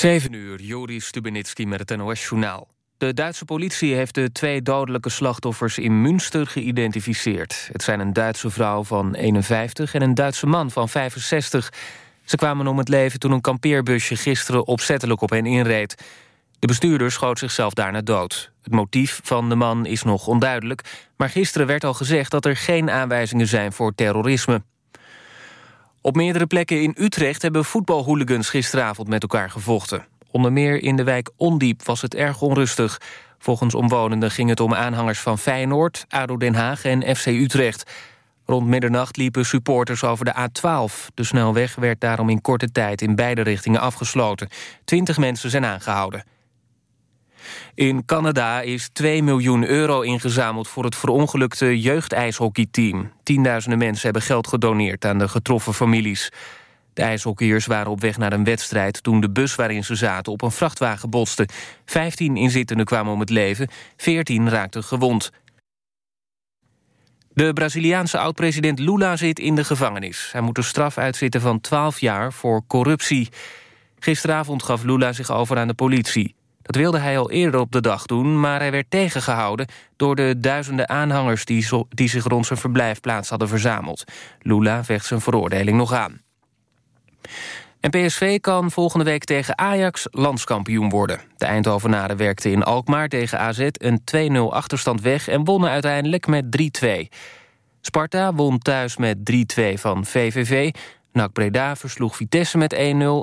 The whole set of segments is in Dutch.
7 uur, Joris Stubenitski met het NOS-journaal. De Duitse politie heeft de twee dodelijke slachtoffers in Münster geïdentificeerd. Het zijn een Duitse vrouw van 51 en een Duitse man van 65. Ze kwamen om het leven toen een kampeerbusje gisteren opzettelijk op hen inreed. De bestuurder schoot zichzelf daarna dood. Het motief van de man is nog onduidelijk... maar gisteren werd al gezegd dat er geen aanwijzingen zijn voor terrorisme. Op meerdere plekken in Utrecht hebben voetbalhooligans gisteravond met elkaar gevochten. Onder meer in de wijk Ondiep was het erg onrustig. Volgens omwonenden ging het om aanhangers van Feyenoord, ADO Den Haag en FC Utrecht. Rond middernacht liepen supporters over de A12. De snelweg werd daarom in korte tijd in beide richtingen afgesloten. Twintig mensen zijn aangehouden. In Canada is 2 miljoen euro ingezameld voor het verongelukte jeugdijshockeyteam. Tienduizenden mensen hebben geld gedoneerd aan de getroffen families. De ijshockeyers waren op weg naar een wedstrijd toen de bus waarin ze zaten op een vrachtwagen botste. Vijftien inzittenden kwamen om het leven, veertien raakten gewond. De Braziliaanse oud-president Lula zit in de gevangenis. Hij moet een straf uitzitten van 12 jaar voor corruptie. Gisteravond gaf Lula zich over aan de politie. Dat wilde hij al eerder op de dag doen, maar hij werd tegengehouden... door de duizenden aanhangers die, die zich rond zijn verblijfplaats hadden verzameld. Lula vecht zijn veroordeling nog aan. En PSV kan volgende week tegen Ajax landskampioen worden. De Eindhovenaren werkten in Alkmaar tegen AZ een 2-0 achterstand weg... en wonnen uiteindelijk met 3-2. Sparta won thuis met 3-2 van VVV. NAC Breda versloeg Vitesse met 1-0...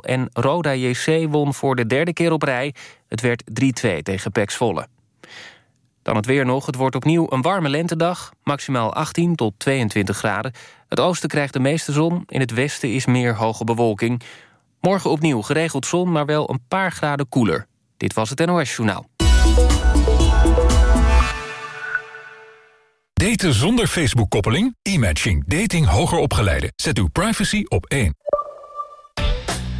en Roda JC won voor de derde keer op rij. Het werd 3-2 tegen Pex Volle. Dan het weer nog. Het wordt opnieuw een warme lentedag. Maximaal 18 tot 22 graden. Het oosten krijgt de meeste zon. In het westen is meer hoge bewolking. Morgen opnieuw geregeld zon, maar wel een paar graden koeler. Dit was het NOS Journaal. Daten zonder Facebook-koppeling? E-matching. Dating hoger opgeleiden. Zet uw privacy op één.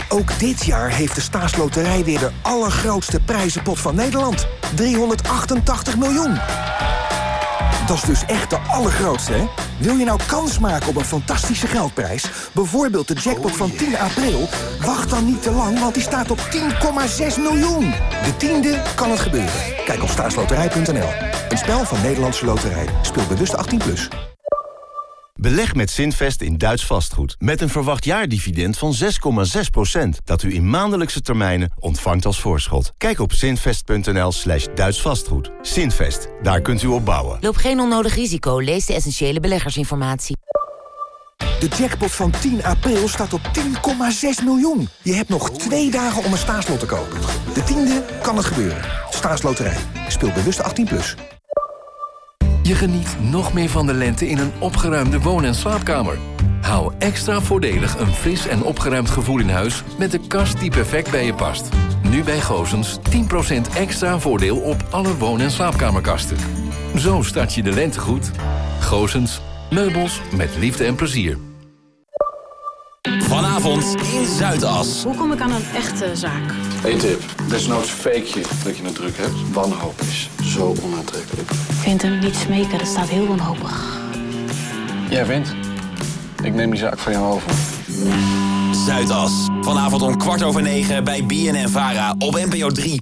Ook dit jaar heeft de staatsloterij weer de allergrootste prijzenpot van Nederland. 388 miljoen. Dat is dus echt de allergrootste, hè? Wil je nou kans maken op een fantastische geldprijs? Bijvoorbeeld de jackpot van 10 april? Wacht dan niet te lang, want die staat op 10,6 miljoen. De tiende kan het gebeuren. Kijk op staatsloterij.nl. Een spel van Nederlandse Loterij. Speel bewust 18+. Plus. Beleg met Zinvest in Duits vastgoed. Met een verwacht jaardividend van 6,6%. Dat u in maandelijkse termijnen ontvangt als voorschot. Kijk op zinvest.nl slash Duits vastgoed. Zinvest, daar kunt u op bouwen. Loop geen onnodig risico. Lees de essentiële beleggersinformatie. De jackpot van 10 april staat op 10,6 miljoen. Je hebt nog twee dagen om een staatslot te kopen. De tiende kan het gebeuren. Staatsloterij. Speel bewust 18+. Plus. Je geniet nog meer van de lente in een opgeruimde woon- en slaapkamer. Hou extra voordelig een fris en opgeruimd gevoel in huis... met de kast die perfect bij je past. Nu bij Gozens 10% extra voordeel op alle woon- en slaapkamerkasten. Zo start je de lente goed. Gozens, meubels met liefde en plezier. Vanavond in Zuidas. Hoe kom ik aan een echte zaak? Eén tip. Desnoods fake je dat je het druk hebt. Wanhoop is zo onaantrekkelijk. Ik vind hem niet smeken, dat staat heel wanhopig. Jij wint. Ik neem die zaak van jou over. Zuidas. Vanavond om kwart over negen bij BNN Vara op NPO 3.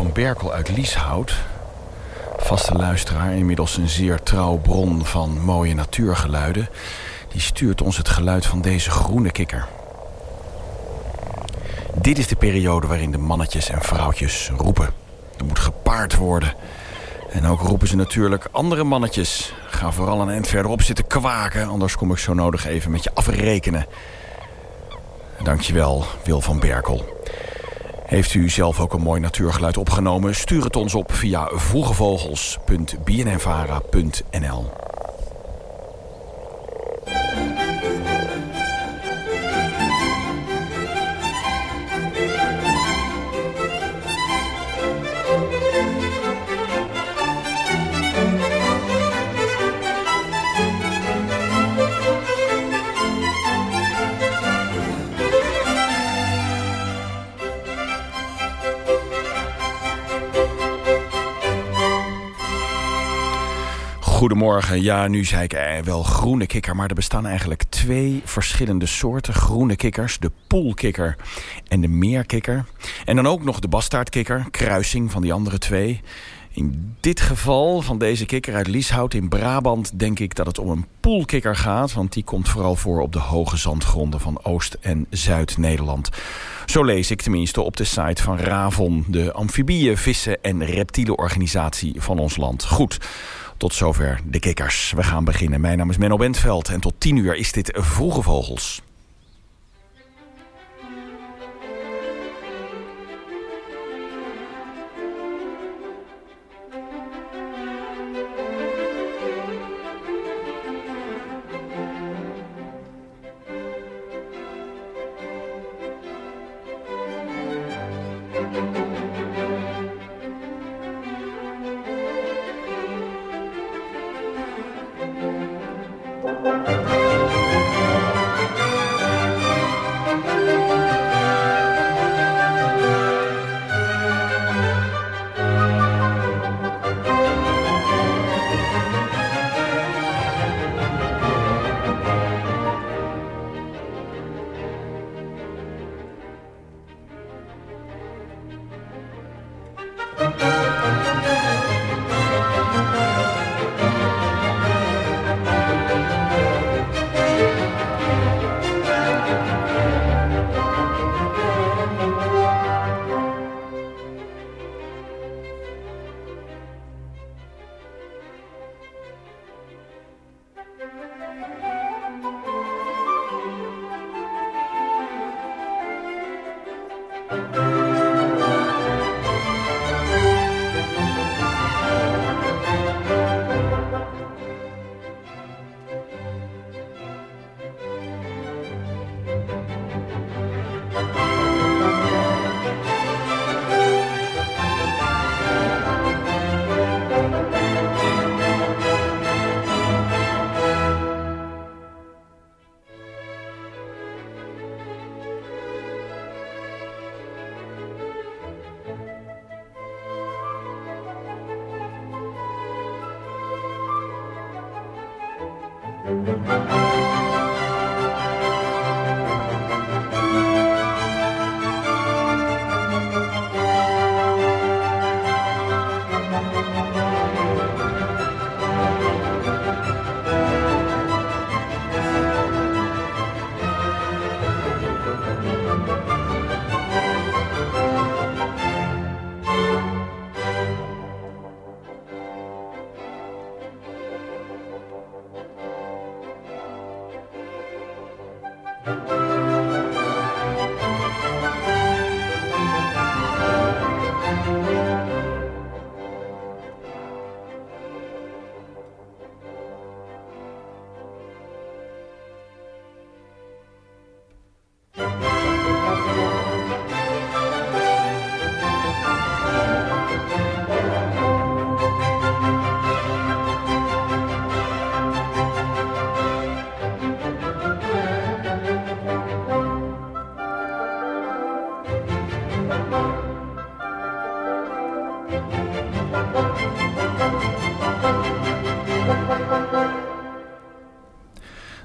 van Berkel uit Lieshout. Vaste luisteraar, inmiddels een zeer trouw bron van mooie natuurgeluiden. Die stuurt ons het geluid van deze groene kikker. Dit is de periode waarin de mannetjes en vrouwtjes roepen. Er moet gepaard worden. En ook roepen ze natuurlijk andere mannetjes. Ga vooral een eind verderop zitten kwaken, anders kom ik zo nodig even met je afrekenen. Dankjewel, Wil van Berkel. Heeft u zelf ook een mooi natuurgeluid opgenomen? Stuur het ons op via vroegevogels.bnnvara.nl Goedemorgen. Ja, nu zei ik eh, wel groene kikker, maar er bestaan eigenlijk twee verschillende soorten groene kikkers. De poolkikker en de meerkikker. En dan ook nog de bastaardkikker, kruising van die andere twee. In dit geval van deze kikker uit Lieshout in Brabant denk ik dat het om een poolkikker gaat. Want die komt vooral voor op de hoge zandgronden van Oost- en Zuid-Nederland. Zo lees ik tenminste op de site van Ravon, de amfibieën, vissen en reptielenorganisatie van ons land. Goed. Tot zover de kikkers. We gaan beginnen. Mijn naam is Menno Bentveld en tot 10 uur is dit Vroege Vogels.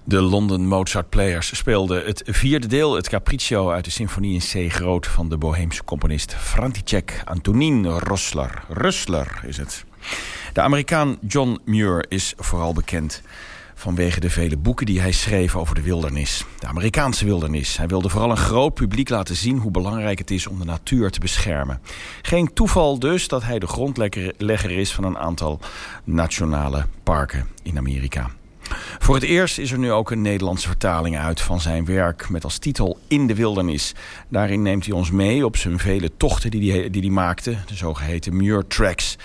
De London Mozart Players speelden het vierde deel, het Capriccio uit de symfonie in C groot van de Boheemse componist František Antonín Rosler. Rustler is het. De Amerikaan John Muir is vooral bekend vanwege de vele boeken die hij schreef over de wildernis. De Amerikaanse wildernis. Hij wilde vooral een groot publiek laten zien hoe belangrijk het is om de natuur te beschermen. Geen toeval dus dat hij de grondlegger is van een aantal nationale parken in Amerika. Voor het eerst is er nu ook een Nederlandse vertaling uit van zijn werk met als titel In de Wildernis. Daarin neemt hij ons mee op zijn vele tochten die hij, die maakte, de zogeheten Muir Tracks.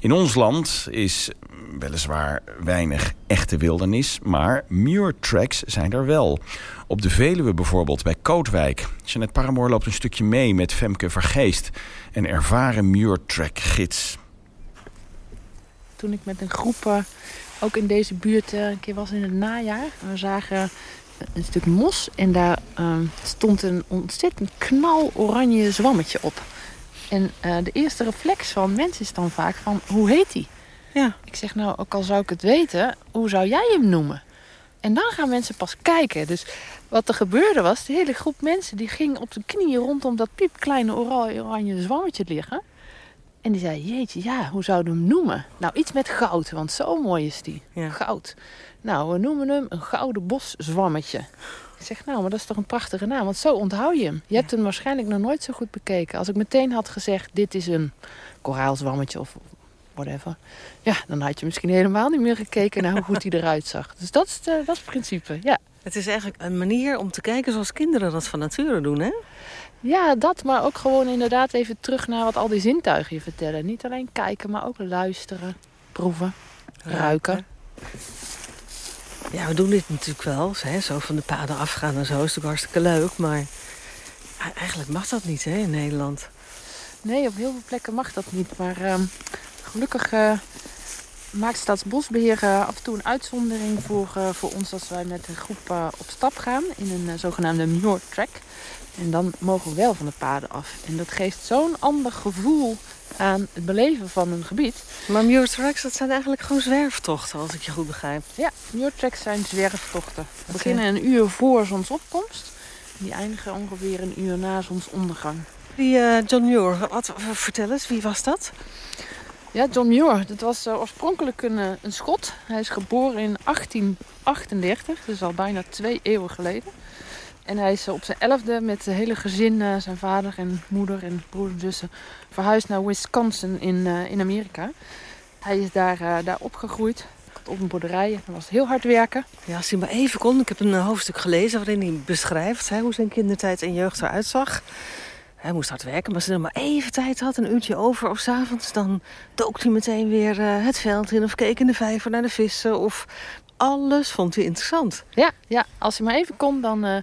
In ons land is weliswaar weinig echte wildernis, maar Muir Tracks zijn er wel. Op de Veluwe bijvoorbeeld, bij Kootwijk. Jeanette Paramoor loopt een stukje mee met Femke Vergeest, een ervaren Muir Track gids. Toen ik met een groep uh, ook in deze buurt uh, een keer was in het najaar. We zagen een stuk mos en daar uh, stond een ontzettend knaloranje zwammetje op. En uh, de eerste reflex van mensen is dan vaak van, hoe heet die? Ja. Ik zeg nou, ook al zou ik het weten, hoe zou jij hem noemen? En dan gaan mensen pas kijken. Dus wat er gebeurde was, de hele groep mensen die ging op de knieën rondom dat piepkleine oranje zwammetje liggen. En die zei, jeetje, ja, hoe zouden we hem noemen? Nou, iets met goud, want zo mooi is die. Ja. Goud. Nou, we noemen hem een gouden boszwammetje. Ik zeg, nou, maar dat is toch een prachtige naam, want zo onthoud je hem. Je hebt hem waarschijnlijk nog nooit zo goed bekeken. Als ik meteen had gezegd, dit is een koraalzwammetje of whatever. Ja, dan had je misschien helemaal niet meer gekeken naar hoe goed hij eruit zag. Dus dat is, de, dat is het principe, ja. Het is eigenlijk een manier om te kijken zoals kinderen dat van nature doen, hè? Ja, dat, maar ook gewoon inderdaad even terug naar wat al die zintuigen je vertellen. Niet alleen kijken, maar ook luisteren, proeven, ruiken. Ja, we doen dit natuurlijk wel. Hè? Zo van de paden afgaan en zo is natuurlijk hartstikke leuk. Maar eigenlijk mag dat niet hè, in Nederland. Nee, op heel veel plekken mag dat niet. Maar uh, gelukkig uh, maakt Staatsbosbeheer uh, af en toe een uitzondering voor, uh, voor ons... als wij met een groep op stap gaan in een zogenaamde Muir Track. En dan mogen we wel van de paden af. En dat geeft zo'n ander gevoel aan het beleven van een gebied. Maar Muir Tracks, dat zijn eigenlijk gewoon zwerftochten, als ik je goed begrijp. Ja, Muir Tracks zijn zwerftochten. We beginnen een uur voor zonsopkomst. Die eindigen ongeveer een uur na zonsondergang. Die uh, John Muir, wat, vertel eens, wie was dat? Ja, John Muir, dat was uh, oorspronkelijk een, uh, een Schot. Hij is geboren in 1838, dus al bijna twee eeuwen geleden. En hij is op zijn elfde met het hele gezin, uh, zijn vader en moeder en broers en zussen, verhuisd naar Wisconsin in, uh, in Amerika. Hij is daar, uh, daar opgegroeid, op een boerderij. Dat was heel hard werken. Ja, als hij maar even kon. Ik heb een hoofdstuk gelezen waarin hij beschrijft hè, hoe zijn kindertijd en jeugd eruit zag. Hij moest hard werken, maar als hij er maar even tijd had, een uurtje over of 's avonds, dan dook hij meteen weer het veld in of keek in de vijver naar de vissen of alles vond hij interessant. Ja, ja als hij maar even kon, dan uh,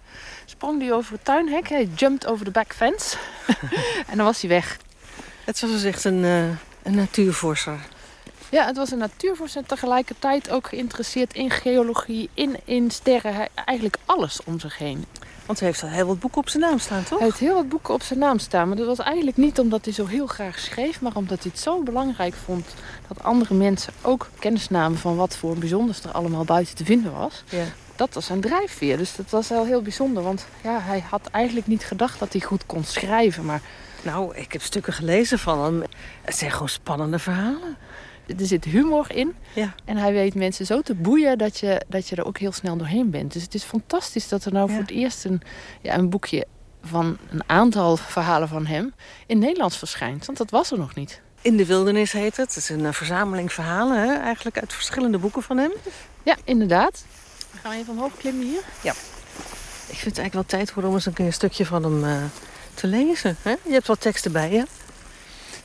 sprong hij over het tuinhek. Hij jumped over de back fence. en dan was hij weg. Het was dus echt een, uh, een natuurvorser. Ja, het was een natuurvorser en tegelijkertijd ook geïnteresseerd in geologie, in, in sterren. Hij, eigenlijk alles om zich heen. Want hij heeft al heel wat boeken op zijn naam staan, toch? Hij heeft heel wat boeken op zijn naam staan. Maar dat was eigenlijk niet omdat hij zo heel graag schreef... maar omdat hij het zo belangrijk vond... dat andere mensen ook kennis namen van wat voor bijzonders er allemaal buiten te vinden was. Ja. Dat was zijn drijfveer. Dus dat was wel heel bijzonder. Want ja, hij had eigenlijk niet gedacht dat hij goed kon schrijven. Maar... Nou, ik heb stukken gelezen van hem. Het zijn gewoon spannende verhalen. Er zit humor in. Ja. En hij weet mensen zo te boeien dat je, dat je er ook heel snel doorheen bent. Dus het is fantastisch dat er nou ja. voor het eerst een, ja, een boekje van een aantal verhalen van hem in Nederlands verschijnt. Want dat was er nog niet. In de wildernis heet het. Het is een uh, verzameling verhalen hè? eigenlijk uit verschillende boeken van hem. Ja, inderdaad. We gaan even omhoog klimmen hier. Ja. Ik vind het eigenlijk wel tijd voor om eens een, keer een stukje van hem uh, te lezen. Hè? Je hebt wat teksten bij je.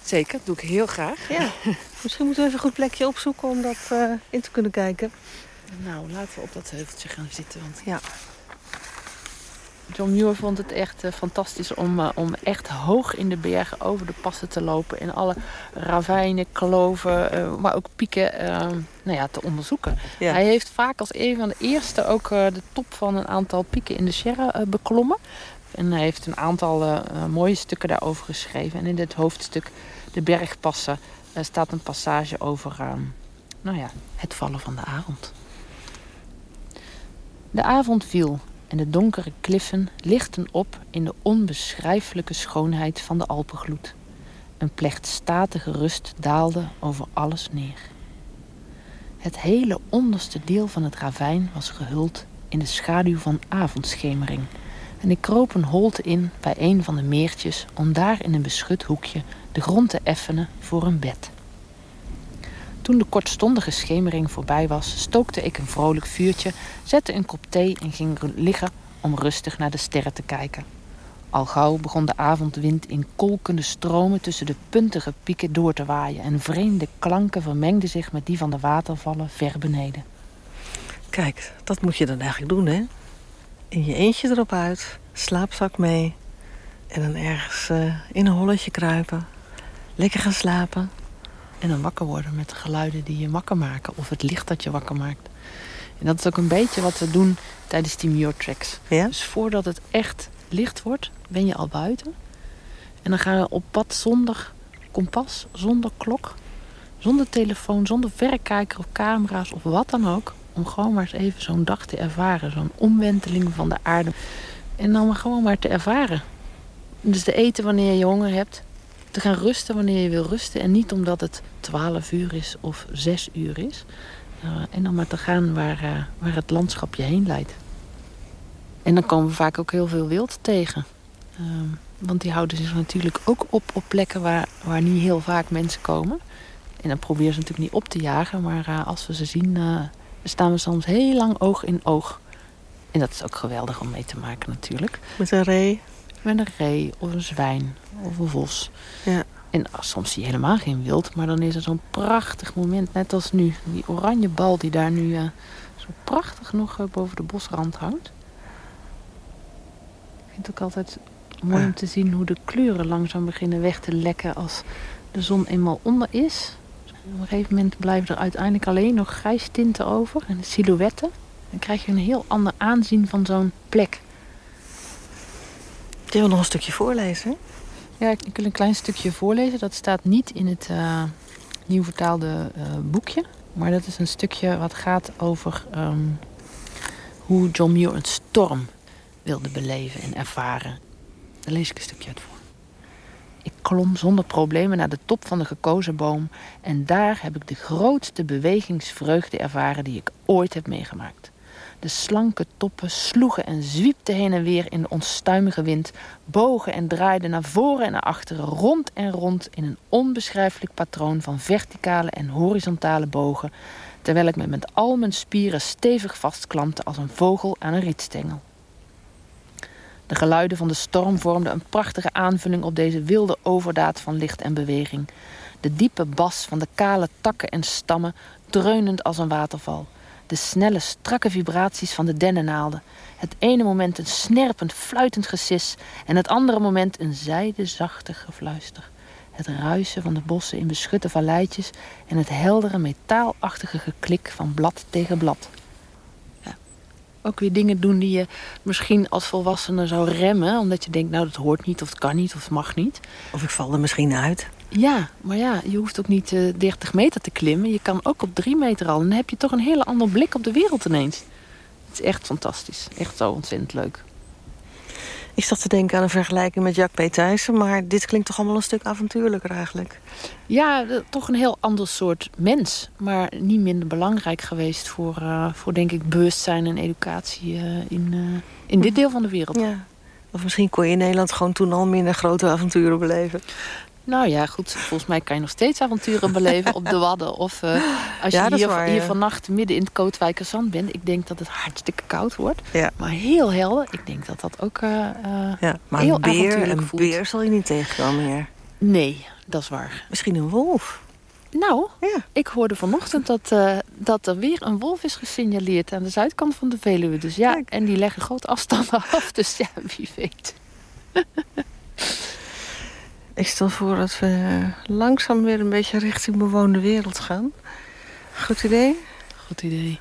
Zeker, dat doe ik heel graag. Ja. Misschien moeten we even een goed plekje opzoeken om dat uh, in te kunnen kijken. Nou, laten we op dat heuveltje gaan zitten. Want ja. John Muir vond het echt uh, fantastisch om, uh, om echt hoog in de bergen over de passen te lopen. En alle ravijnen, kloven, maar ook pieken nou ja, te onderzoeken. Ja. Hij heeft vaak als een van de eerste ook de top van een aantal pieken in de Sierra beklommen. En hij heeft een aantal mooie stukken daarover geschreven. En in dit hoofdstuk, De Bergpassen, uh, staat een passage over uh, nou ja, het vallen van de avond. De avond viel en de donkere kliffen lichten op in de onbeschrijfelijke schoonheid van de Alpengloed. Een plechtstatige rust daalde over alles neer. Het hele onderste deel van het ravijn was gehuld in de schaduw van avondschemering en ik kroop een holte in bij een van de meertjes om daar in een beschut hoekje de grond te effenen voor een bed. Toen de kortstondige schemering voorbij was, stookte ik een vrolijk vuurtje, zette een kop thee en ging liggen om rustig naar de sterren te kijken. Al gauw begon de avondwind in kolkende stromen tussen de puntige pieken door te waaien en vreemde klanken vermengden zich met die van de watervallen ver beneden. Kijk, dat moet je dan eigenlijk doen, hè? In je eentje erop uit, slaapzak mee en dan ergens uh, in een holletje kruipen, lekker gaan slapen. En dan wakker worden met de geluiden die je wakker maken of het licht dat je wakker maakt. En dat is ook een beetje wat we doen tijdens die Muir Tracks. Ja? Dus voordat het echt licht wordt, ben je al buiten. En dan gaan we op pad zonder kompas, zonder klok, zonder telefoon, zonder verrekijker of camera's of wat dan ook. Om gewoon maar eens even zo'n dag te ervaren. Zo'n omwenteling van de aarde. En dan maar gewoon maar te ervaren. Dus te eten wanneer je honger hebt. Te gaan rusten wanneer je wil rusten. En niet omdat het 12 uur is of 6 uur is. Uh, en dan maar te gaan waar, uh, waar het landschap je heen leidt. En dan komen we vaak ook heel veel wild tegen. Uh, want die houden zich natuurlijk ook op op plekken waar, waar niet heel vaak mensen komen. En dan proberen ze natuurlijk niet op te jagen. Maar uh, als we ze zien, staan we soms heel lang oog in oog. En dat is ook geweldig om mee te maken natuurlijk. Met een ree? Met een ree of een zwijn of een vos. Ja. En soms zie je helemaal geen wild. Maar dan is het zo'n prachtig moment. Net als nu. Die oranje bal die daar nu uh, zo prachtig nog uh, boven de bosrand hangt. Ik vind het ook altijd mooi om te zien hoe de kleuren langzaam beginnen weg te lekken als de zon eenmaal onder is. Op een gegeven moment blijven er uiteindelijk alleen nog grijstinten over en silhouetten. Dan krijg je een heel ander aanzien van zo'n plek. Je wil nog een stukje voorlezen? Ja, ik wil een klein stukje voorlezen. Dat staat niet in het uh, nieuw vertaalde uh, boekje. Maar dat is een stukje wat gaat over um, hoe John Muir een storm wilde beleven en ervaren. Daar lees ik een stukje uit voor. Klom zonder problemen naar de top van de gekozen boom en daar heb ik de grootste bewegingsvreugde ervaren die ik ooit heb meegemaakt. De slanke toppen sloegen en zwiepten heen en weer in de onstuimige wind, bogen en draaiden naar voren en naar achteren, rond en rond in een onbeschrijfelijk patroon van verticale en horizontale bogen, terwijl ik me met al mijn spieren stevig vastklampte als een vogel aan een rietstengel. De geluiden van de storm vormden een prachtige aanvulling op deze wilde overdaad van licht en beweging. De diepe bas van de kale takken en stammen, dreunend als een waterval. De snelle, strakke vibraties van de dennennaalden. Het ene moment een snerpend, fluitend gesis en het andere moment een zijde, zachte gefluister. Het ruisen van de bossen in beschutte valleitjes en het heldere, metaalachtige geklik van blad tegen blad ook weer dingen doen die je misschien als volwassene zou remmen. Omdat je denkt, nou dat hoort niet of het kan niet of het mag niet. Of ik val er misschien uit. Ja, maar ja, je hoeft ook niet uh, 30 meter te klimmen. Je kan ook op 3 meter al. En dan heb je toch een hele andere blik op de wereld ineens. Het is echt fantastisch. Echt zo ontzettend leuk. Ik zat te denken aan een vergelijking met Jack P. Thijssen... maar dit klinkt toch allemaal een stuk avontuurlijker eigenlijk. Ja, toch een heel ander soort mens. Maar niet minder belangrijk geweest voor, uh, voor denk ik, bewustzijn en educatie uh, in, uh, in dit deel van de wereld. Ja. Of misschien kon je in Nederland gewoon toen al minder grote avonturen beleven. Nou ja, goed. Volgens mij kan je nog steeds avonturen beleven op de Wadden. Of uh, als je hier, waar, hier vannacht midden in het Kootwijkerzand bent. Ik denk dat het hartstikke koud wordt. Ja. Maar heel helder. Ik denk dat dat ook uh, ja, maar heel een beer, een voelt. beer zal je niet tegenkomen hier. Nee, dat is waar. Misschien een wolf. Nou, ja. ik hoorde vanochtend dat, uh, dat er weer een wolf is gesignaleerd aan de zuidkant van de Veluwe. Dus ja, Kijk. en die leggen grote afstanden af. Dus ja, wie weet. Ik stel voor dat we langzaam weer een beetje richting bewoonde wereld gaan. Goed idee? Goed idee.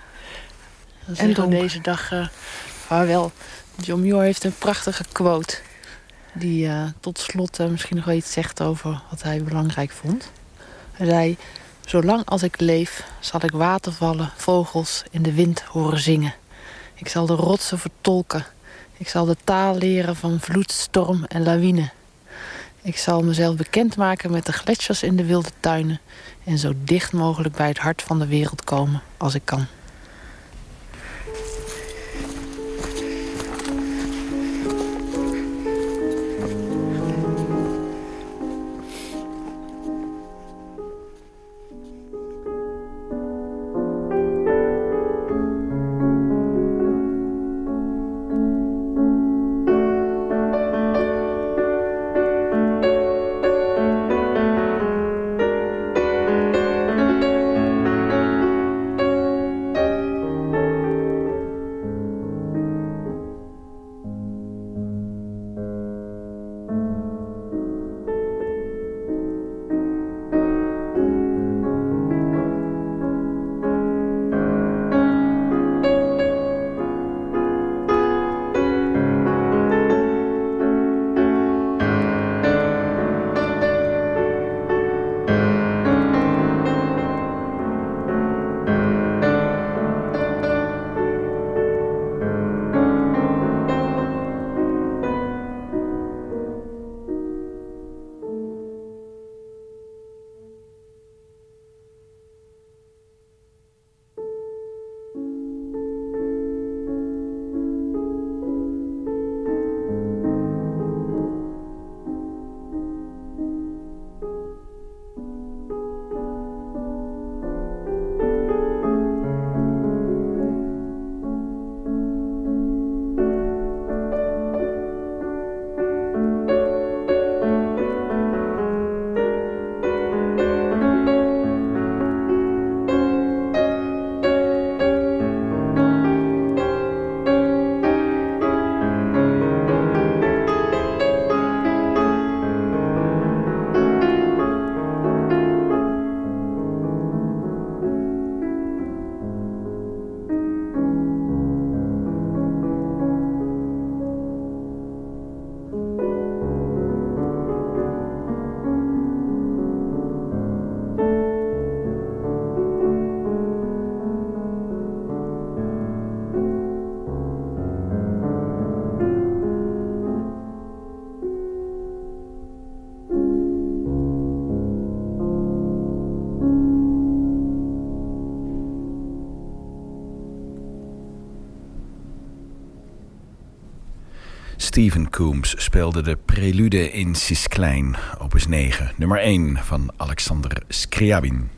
Dan En donker. deze dag uh, vaarwel. John Muir heeft een prachtige quote. Die uh, tot slot uh, misschien nog wel iets zegt over wat hij belangrijk vond. Hij zei... Zolang als ik leef, zal ik watervallen, vogels en de wind horen zingen. Ik zal de rotsen vertolken. Ik zal de taal leren van vloed, storm en lawine. Ik zal mezelf bekendmaken met de gletsjers in de wilde tuinen... en zo dicht mogelijk bij het hart van de wereld komen als ik kan. Steven Coombs speelde de prelude in Cis-Klein, opus 9, nummer 1 van Alexander Scriabin.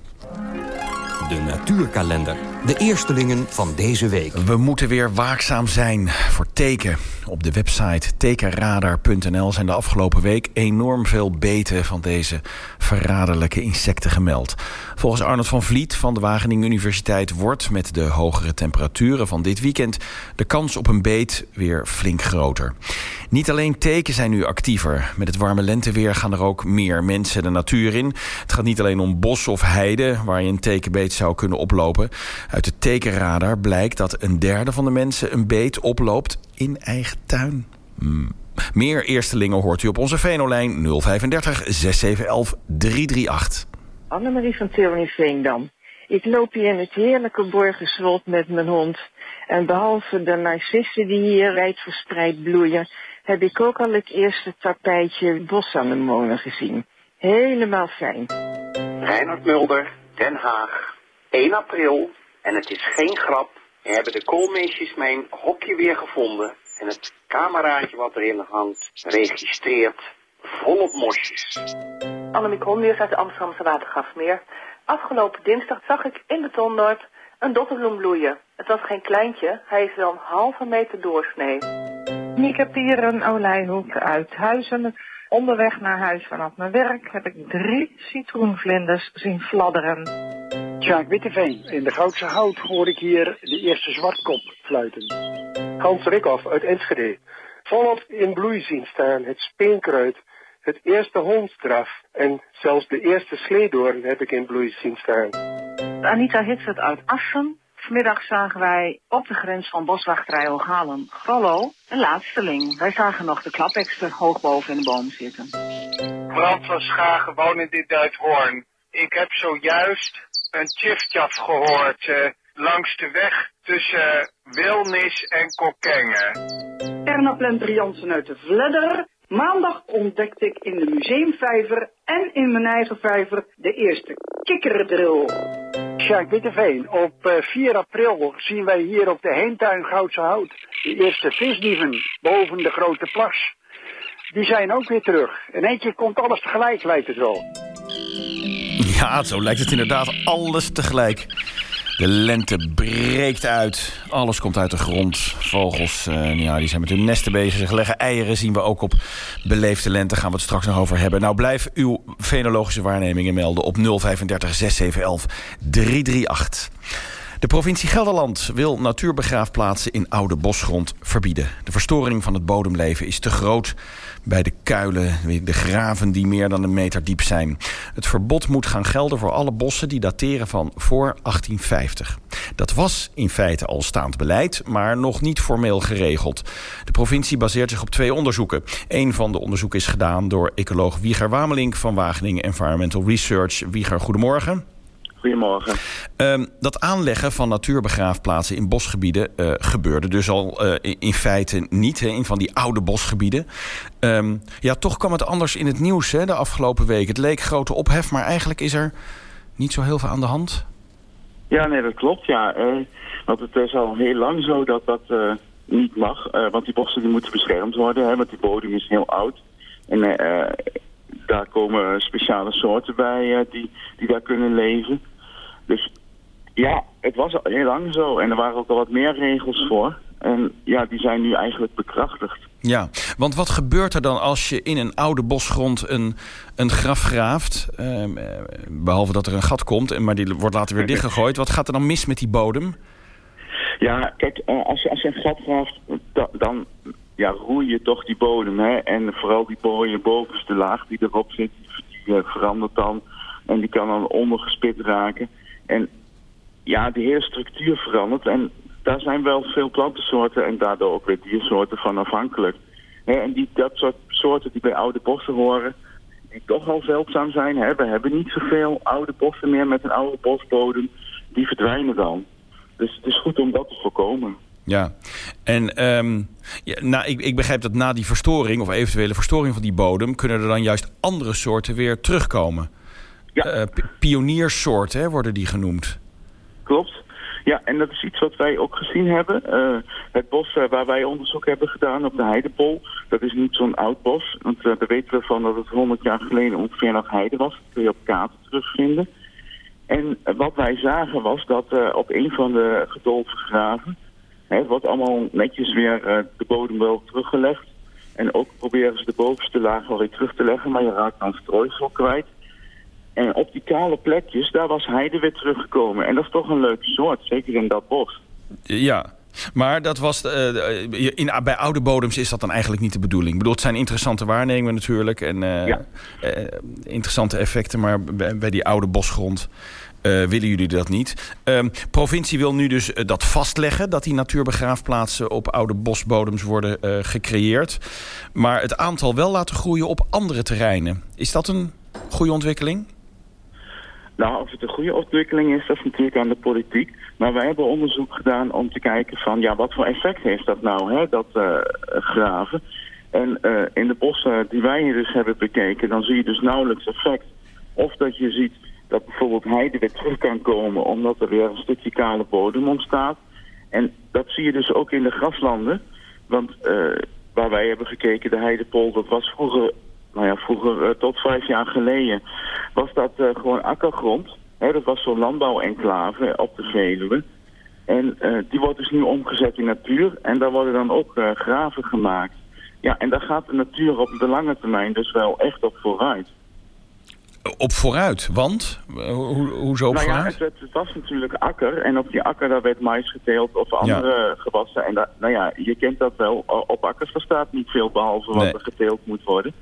De natuurkalender. De eerstelingen van deze week. We moeten weer waakzaam zijn voor teken. Op de website tekenradar.nl zijn de afgelopen week enorm veel beten van deze verraderlijke insecten gemeld. Volgens Arnold van Vliet van de Wageningen Universiteit wordt met de hogere temperaturen van dit weekend de kans op een beet weer flink groter. Niet alleen teken zijn nu actiever. Met het warme lenteweer gaan er ook meer mensen de natuur in. Het gaat niet alleen om bos of heide waar je een tekenbeet zou kunnen oplopen. Uit de tekenradar blijkt dat een derde van de mensen een beet oploopt in eigen tuin. Hmm. Meer eerstelingen hoort u op onze Venolijn 035 6711 338. Annemarie van Tilling Ik loop hier in het heerlijke Borgenslot met mijn hond. En behalve de narcissen die hier wijdverspreid bloeien, heb ik ook al het eerste tapijtje bosanemonen gezien. Helemaal fijn. Reinhard Mulder, Den Haag. 1 april, en het is geen grap, hebben de koolmeesjes mijn hokje weer gevonden. En het cameraatje wat erin hangt registreert volop mosjes. Annemiek Hondiers uit de Amsterdamse Watergasmeer. Afgelopen dinsdag zag ik in de Tondorp een dotterbloem bloeien. Het was geen kleintje, hij is wel een halve meter doorsnee. Ik heb hier een olijhoek uit Huizen. Onderweg naar huis vanaf mijn werk heb ik drie citroenvlinders zien fladderen. Sjaak Witteveen, in de Goudse Hout hoor ik hier de eerste zwartkop fluiten. Hans Rikhoff uit Enschede. Volop in bloei zien staan, het speenkruid, het eerste hondstraf en zelfs de eerste sleedoorn heb ik in bloei zien staan. Anita Hitsert uit Assen. Vanmiddag zagen wij op de grens van boswachterij Grollo een laatsteling. Wij zagen nog de klapekster hoog boven in de boom zitten. Brand van Schagen woon in dit Duitshoorn. Ik heb zojuist een tjiftjaf gehoord uh, langs de weg tussen Wilnis en Kokkengen. Erna Jansen uit de Vledder. Maandag ontdekte ik in de museumvijver en in mijn eigen vijver de eerste kikkerdril. Sjaak Witteveen, op 4 april zien wij hier op de heentuin Goudse Hout de eerste visdieven boven de grote plas. Die zijn ook weer terug. In eentje komt alles tegelijk, lijkt het wel. Ja, zo lijkt het inderdaad alles tegelijk. De lente breekt uit. Alles komt uit de grond. Vogels uh, ja, die zijn met hun nesten bezig. Leggen eieren zien we ook op beleefde lente. Gaan we het straks nog over hebben. Nou, blijf uw fenologische waarnemingen melden op 035 6711 338. De provincie Gelderland wil natuurbegraafplaatsen in oude bosgrond verbieden. De verstoring van het bodemleven is te groot bij de kuilen, de graven die meer dan een meter diep zijn. Het verbod moet gaan gelden voor alle bossen die dateren van voor 1850. Dat was in feite al staand beleid, maar nog niet formeel geregeld. De provincie baseert zich op twee onderzoeken. Een van de onderzoeken is gedaan door ecoloog Wieger Wamelink van Wageningen Environmental Research. Wieger, goedemorgen. Goedemorgen. Um, dat aanleggen van natuurbegraafplaatsen in bosgebieden uh, gebeurde dus al uh, in, in, feite niet, hè, in van die oude bosgebieden. Um, ja, toch kwam het anders in het nieuws hè, de afgelopen week. Het leek grote ophef, maar eigenlijk is er niet zo heel veel aan de hand. Ja, nee, dat klopt, ja. Uh, want het is al heel lang zo dat dat niet mag. want die bossen die moeten beschermd worden, hè, want die bodem is heel oud. En daar komen speciale soorten bij die, die daar kunnen leven. Dus ja, het was al heel lang zo. En er waren ook al wat meer regels voor. En ja, die zijn nu eigenlijk bekrachtigd. Ja, want wat gebeurt er dan als je in een oude bosgrond een, een graf graaft? Uh, behalve dat er een gat komt, maar die wordt later weer dichtgegooid. Wat gaat er dan mis met die bodem? Ja, kijk, uh, als, je, als je een gat graaft, da, dan ja, roei je toch die bodem. Hè? En vooral die mooie bovenste laag die erop zit, die uh, verandert dan. En die kan dan ondergespit raken. En ja, de hele structuur verandert. En daar zijn wel veel plantensoorten en daardoor ook weer diersoorten van afhankelijk. en die, dat soort soorten die bij oude bossen horen, die toch al zeldzaam zijn. We hebben niet zoveel oude bossen meer met een oude bosbodem. Die verdwijnen dan. Dus het is goed om dat te voorkomen. Ja, en um, ja, nou, ik, ik begrijp dat na die verstoring, of eventuele verstoring van die bodem... kunnen er dan juist andere soorten weer terugkomen. Ja. Uh, pioniersoorten worden die genoemd. Klopt. Ja, en dat is iets wat wij ook gezien hebben. Eh, het bos eh, waar wij onderzoek hebben gedaan op de Heidepol, dat is niet zo'n oud bos. Want uh, daar weten we van dat het 100 jaar geleden ongeveer nog heide was. Dat kun je op kaarten terugvinden. En wat wij zagen was dat op een van de gedolven graven, het wordt allemaal netjes weer de bodem wel teruggelegd. En ook proberen ze de bovenste laag weer terug te leggen, maar je raakt dan strooisel kwijt. En op die kale plekjes, daar was heide weer teruggekomen. En dat is toch een leuke soort, zeker in dat bos. Ja, maar dat was, uh, in, bij oude bodems is dat dan eigenlijk niet de bedoeling. Ik bedoel, het zijn interessante waarnemingen natuurlijk. En uh, ja. interessante effecten. Maar bij, bij, die oude bosgrond willen jullie dat niet. Uh, provincie wil nu dus dat vastleggen. Dat die natuurbegraafplaatsen op oude bosbodems worden gecreëerd. Maar het aantal wel laten groeien op andere terreinen. Is dat een goede ontwikkeling? Nou, of het een goede ontwikkeling is, dat is natuurlijk aan de politiek. Maar wij hebben onderzoek gedaan om te kijken van, ja, wat voor effect heeft dat nou, hè, dat uh, graven. En uh, in de bossen die wij hier dus hebben bekeken, dan zie je dus nauwelijks effect. Of dat je ziet dat bijvoorbeeld heide weer terug kan komen, omdat er weer een stukje kale bodem ontstaat. En dat zie je dus ook in de graslanden. Want uh, waar wij hebben gekeken, de heidepol, dat was vroeger nou ja, vroeger, uh, tot vijf jaar geleden, was dat uh, gewoon akkergrond. Hè, dat was zo'n landbouwenclave op de Veluwe. En uh, die wordt dus nu omgezet in natuur. En daar worden dan ook graven gemaakt. Ja, en daar gaat de natuur op de lange termijn dus wel echt op vooruit. Op vooruit? Want? Ho hoezo op nou vooruit? Ja, het, het, was natuurlijk akker. En op die akker daar werd mais geteeld of andere ja. gewassen. En dat, nou ja, je kent dat wel. Op akkers verstaat niet veel behalve wat er geteeld moet worden.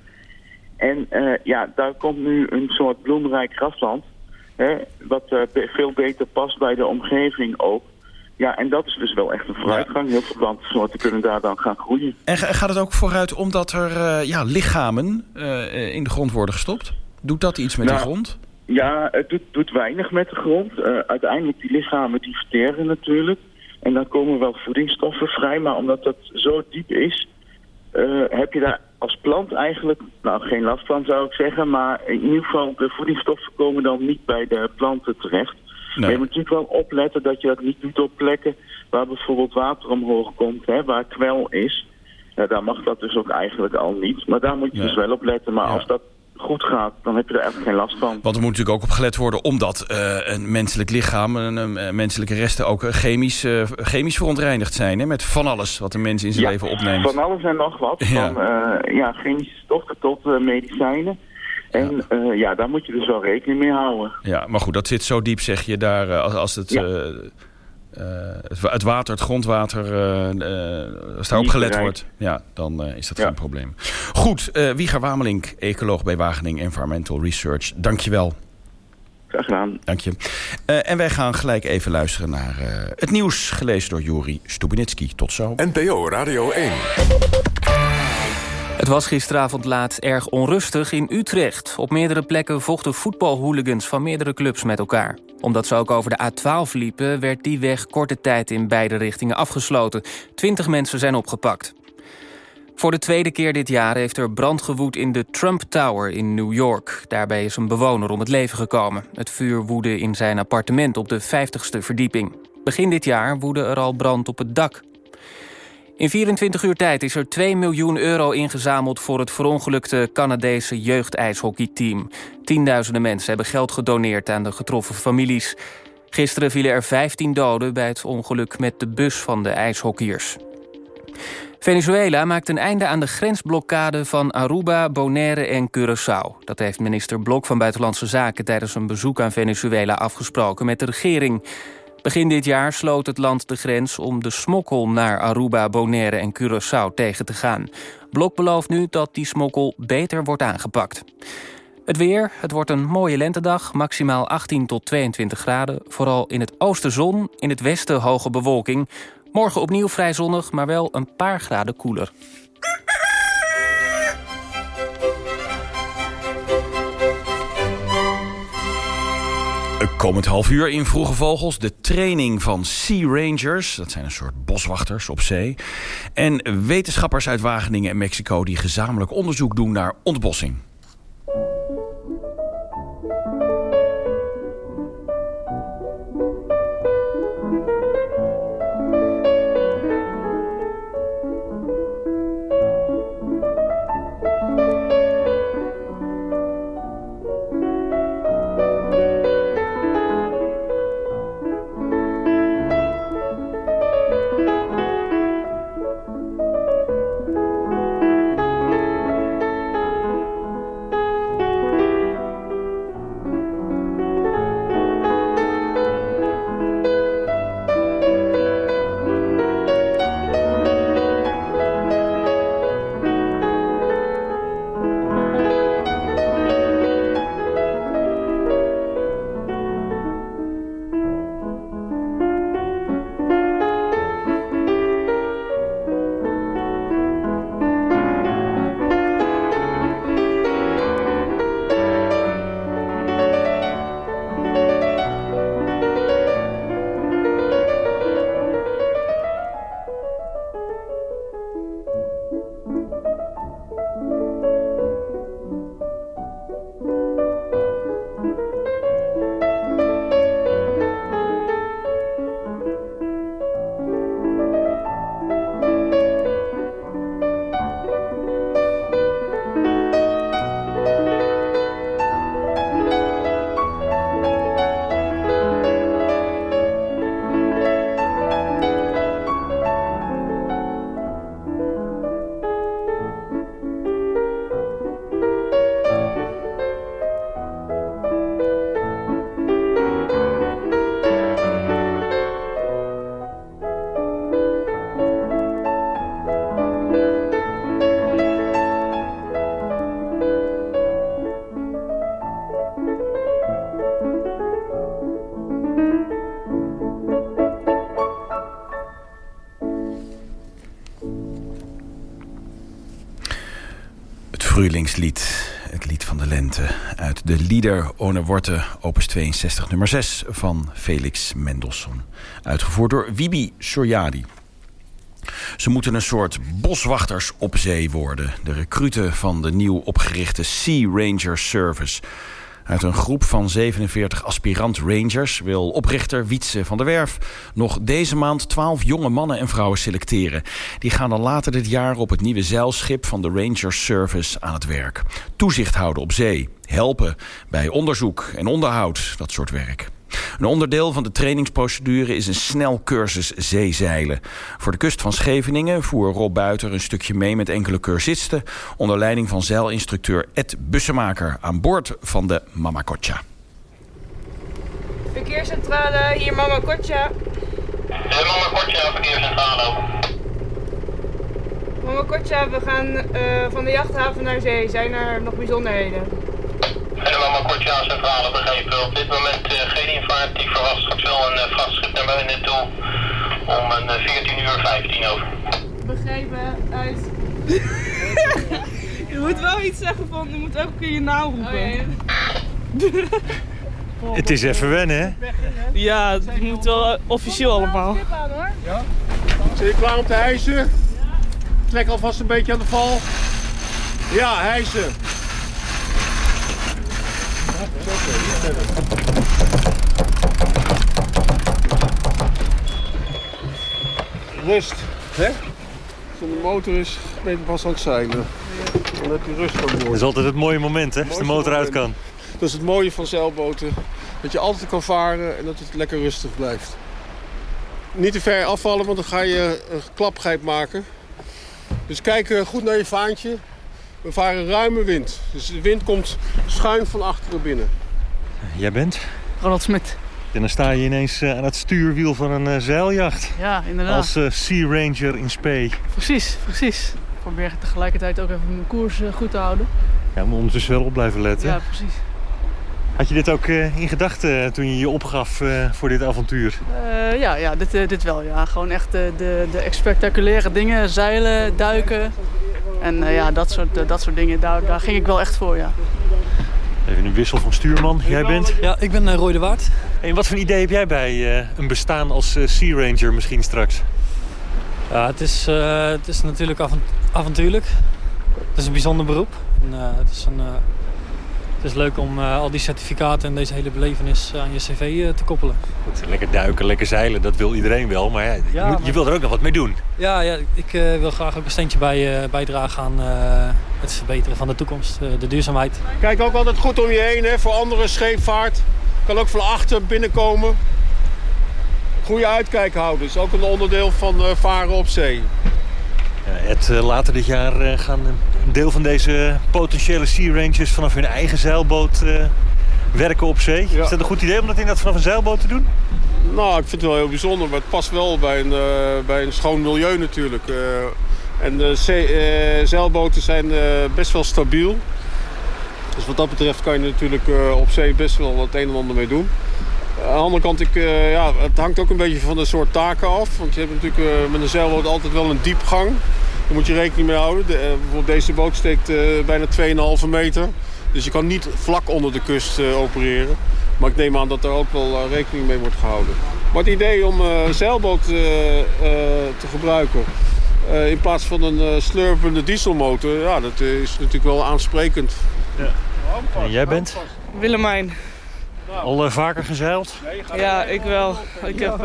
En uh, ja, daar komt nu een soort bloemrijk grasland. Hè, wat uh, be veel beter past bij de omgeving ook. Ja, en dat is dus wel echt een vooruitgang. Heel veel plantensoorten kunnen daar dan gaan groeien. En gaat het ook vooruit omdat er uh, ja, lichamen in de grond worden gestopt? Doet dat iets met nou, de grond? Ja, het doet, doet weinig met de grond. uiteindelijk die lichamen die verteren natuurlijk. En dan komen wel voedingsstoffen vrij. Maar omdat dat zo diep is, heb je daar als plant eigenlijk, nou geen last van zou ik zeggen, maar in ieder geval de voedingsstoffen komen dan niet bij de planten terecht. Nee. Je moet natuurlijk wel opletten dat je dat niet doet op plekken waar bijvoorbeeld water omhoog komt, hè, waar kwel is. Ja, daar mag dat dus ook eigenlijk al niet. Maar daar moet je ja. dus wel op letten. Maar ja. als dat goed gaat, dan heb je er eigenlijk geen last van. Want er moet natuurlijk ook op gelet worden... omdat uh, een menselijk lichaam, een, een, menselijke resten... ook chemisch, uh, chemisch verontreinigd zijn. Hè? Met van alles wat een mens in zijn ja, leven opneemt. van alles en nog wat. Ja. Van ja, chemische stoffen tot medicijnen. En ja. ja. daar moet je dus wel rekening mee houden. Ja, maar goed, dat zit zo diep, zeg je, daar als, als het... Ja. Uh, het, het, water, het grondwater, uh, als daarop gelet wordt, ja, dan uh, is dat ja. geen probleem. Goed, Wieger Wamelink, ecoloog bij Wageningen Environmental Research. Dank je wel. Graag gedaan. Dank je. en wij gaan gelijk even luisteren naar het nieuws, gelezen door Juri Stubinitsky. Tot zo. NPO Radio 1. Het was gisteravond laat erg onrustig in Utrecht. Op meerdere plekken vochten voetbalhooligans van meerdere clubs met elkaar. Omdat ze ook over de A12 liepen, werd die weg korte tijd in beide richtingen afgesloten. Twintig mensen zijn opgepakt. Voor de tweede keer dit jaar heeft er brand gewoed in de Trump Tower in New York. Daarbij is een bewoner om het leven gekomen. Het vuur woedde in zijn appartement op de 50ste verdieping. Begin dit jaar woedde er al brand op het dak. In 24 uur tijd is er 2 miljoen euro ingezameld... voor het verongelukte Canadese jeugdijshockeyteam. Tienduizenden mensen hebben geld gedoneerd aan de getroffen families. Gisteren vielen er 15 doden bij het ongeluk met de bus van de ijshockeyers. Venezuela maakt een einde aan de grensblokkade van Aruba, Bonaire en Curaçao. Dat heeft minister Blok van Buitenlandse Zaken tijdens een bezoek aan Venezuela afgesproken met de regering. Begin dit jaar sloot het land de grens om de smokkel naar Aruba, Bonaire en Curaçao tegen te gaan. Blok belooft nu dat die smokkel beter wordt aangepakt. Het weer, het wordt een mooie lentedag, maximaal 18 tot 22 graden. Vooral in het oosten zon, in het westen hoge bewolking. Morgen opnieuw vrij zonnig, maar wel een paar graden koeler. Komend half uur in Vroege Vogels de training van Sea Rangers. Dat zijn een soort boswachters op zee. En wetenschappers uit Wageningen en Mexico... die gezamenlijk onderzoek doen naar ontbossing. Frühlingslied, het lied van de lente. Uit de Lieder ohne Worte, opus 62, nummer 6 van Felix Mendelssohn. Uitgevoerd door Wibi Soryadi. Ze moeten een soort boswachters op zee worden. De recruten van de nieuw opgerichte Sea Ranger Service... Uit een groep van 47 aspirant rangers wil oprichter Wietse van der Werf nog deze maand 12 jonge mannen en vrouwen selecteren. Die gaan dan later dit jaar op het nieuwe zeilschip van de Ranger Service aan het werk. Toezicht houden op zee, helpen bij onderzoek en onderhoud, dat soort werk. Een onderdeel van de trainingsprocedure is een snelcursus zeezeilen. Voor de kust van Scheveningen voer Rob Buiter een stukje mee met enkele cursisten... onder leiding van zeilinstructeur Ed Bussemaker aan boord van de Mama Kotja. Verkeerscentrale, hier Mama Kotja. De Mama Kotja, verkeerscentrale. Mama Kotja, we gaan uh, van de jachthaven naar zee. Zijn er nog bijzonderheden? En Mama Kotja centrale begrepen. Op dit moment uh, geen invaart. Ik verwacht straks wel een uh, vrachtschip naar buiten toe om een uh, 14 uur 15 over. Begrepen, uit. je moet wel iets zeggen van, je moet elke keer je naam roepen. Oh, Het is even wennen, hè? Ja, het moet wel officieel allemaal. Ja. Zit je klaar om te hijsen? Trek alvast een beetje aan de val. Ja, hijsen. Rust, hè? Zonder motor is, je pas aan het zeilen. Dan heb je rust boord. Dat is altijd het mooie moment, hè? Als de motor uit kan. Dat is het mooie van zeilboten. Dat je altijd kan varen en dat het lekker rustig blijft. Niet te ver afvallen, want dan ga je een klapgrijp maken. Dus kijk goed naar je vaantje. We varen ruime wind. Dus de wind komt schuin van achteren binnen. Jij bent? Ronald Smit. En dan sta je ineens uh, aan het stuurwiel van een uh, zeiljacht. Ja, inderdaad. Als uh, Sea Ranger in Spee. Precies, precies. Ik probeer tegelijkertijd ook even mijn koers goed te houden. Ja, maar ondertussen wel op blijven letten. Ja, precies. Had je dit ook in gedachten toen je je opgaf voor dit avontuur? ja, ja dit, dit wel. Ja. Gewoon echt de, de, de spectaculaire dingen. Zeilen, duiken. En ja, dat soort, dat soort dingen, daar, daar ging ik wel echt voor, ja. Even een wissel van stuurman. Jij bent? Ja, ik ben uh, Roy de Waard. En wat voor idee heb jij bij uh, een bestaan als uh, Sea Ranger misschien straks? Ja, het is, het is natuurlijk avont avontuurlijk. Het is een bijzonder beroep. En, het, is een, het is leuk om al die certificaten en deze hele belevenis aan je cv te koppelen. Goed, lekker duiken, lekker zeilen, dat wil iedereen wel. Maar, ja, je, ja, moet, je wilt er ook nog wat mee doen. Ja, ja ik wil graag ook een steentje bij, bijdragen aan het verbeteren van de toekomst, de duurzaamheid. Kijk ook altijd goed om je heen hè, voor andere scheepvaart. Kan ook van achter binnenkomen. Goede uitkijk houden, is ook een onderdeel van uh, varen op zee. Ed, uh, later dit jaar uh, gaan een deel van deze potentiële Sea Rangers vanaf hun eigen zeilboot werken op zee. Ja. Is dat een goed idee om dat inderdaad vanaf een zeilboot te doen? Nou, ik vind het wel heel bijzonder, maar het past wel bij een, bij een schoon milieu natuurlijk. En de zee, zeilboten zijn best wel stabiel. Dus wat dat betreft kan je natuurlijk op zee best wel het een en ander mee doen. Aan de andere kant, ik, ja, het hangt ook een beetje van de soort taken af. Want je hebt natuurlijk met een zeilboot altijd wel een diepgang. Daar moet je rekening mee houden. De, bijvoorbeeld deze boot steekt bijna 2,5 meter. Dus je kan niet vlak onder de kust opereren. Maar ik neem aan dat er ook wel rekening mee wordt gehouden. Maar het idee om een zeilboot te gebruiken... Uh, in plaats van een uh, slurpende dieselmotor, ja, dat is natuurlijk wel aansprekend. Ja. En jij bent? Willemijn. Al uh, vaker gezeild? Ja, ik wel. Ik heb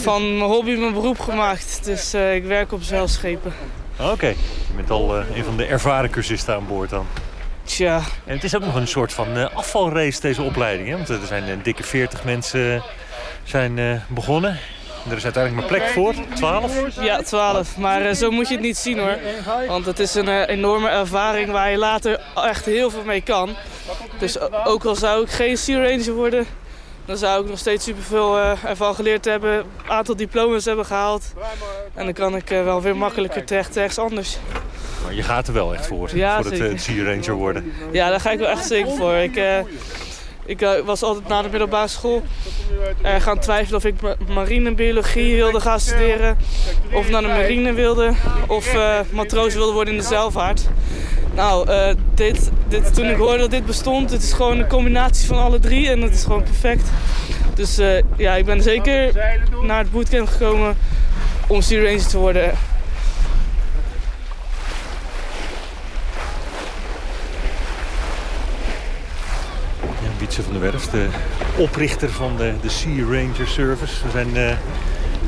van mijn hobby mijn beroep gemaakt. Dus ik werk op zeilschepen. Oké, okay. je bent al een van de ervaren cursisten aan boord dan. Tja. En het is ook nog een soort van afvalrace deze opleiding. Hè? Want er zijn een dikke 40 mensen zijn begonnen. Er is uiteindelijk maar plek voor, 12? Ja, 12. Maar uh, zo moet je het niet zien hoor. Want het is een uh, enorme ervaring waar je later echt heel veel mee kan. Dus ook al zou ik geen Sea Ranger worden... dan zou ik nog steeds superveel uh, ervan geleerd hebben. Een aantal diploma's hebben gehaald. En dan kan ik wel weer makkelijker terecht ergens anders. Maar je gaat er wel echt voor, ja, voor het Sea Ranger worden? Ja, daar ga ik wel echt zeker voor. Ik, ik uh, was altijd na de middelbare school uh, gaan twijfelen of ik marinebiologie wilde gaan studeren. Of naar de marine wilde. Of uh, matroos wilde worden in de zeilvaart. Nou, dit, dit, toen ik hoorde dat dit bestond, het is gewoon een combinatie van alle drie en dat is gewoon perfect. Dus ja, ik ben zeker naar het bootcamp gekomen om Ranger te worden. Wietse van der Werf, de oprichter van de, de Sea Ranger Service. We zijn uh,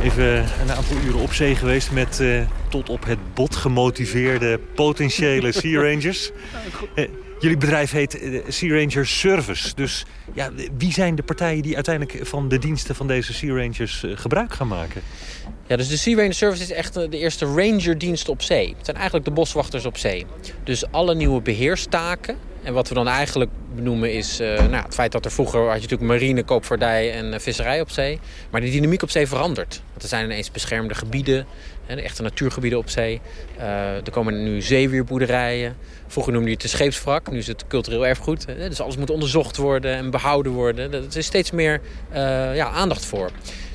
even een aantal uren op zee geweest met uh, tot op het bot gemotiveerde potentiële Sea Rangers. Uh, jullie bedrijf heet Sea Ranger Service. Dus ja, wie zijn de partijen die uiteindelijk van de diensten van deze Sea Rangers gebruik gaan maken? Ja, dus de Sea Ranger Service is echt de eerste rangerdienst op zee. Het zijn eigenlijk de boswachters op zee. Dus alle nieuwe beheerstaken en wat we dan eigenlijk benoemen is uh, nou, het feit dat er vroeger had je natuurlijk marine, koopvaardij en uh, visserij op zee. Maar de dynamiek op zee verandert. Want er zijn ineens beschermde gebieden, hè, echte natuurgebieden op zee. Uh, er komen nu zeewierboerderijen. Vroeger noemde je het de scheepswrak, nu is het cultureel erfgoed. Dus alles moet onderzocht worden en behouden worden. Er is steeds meer ja, aandacht voor.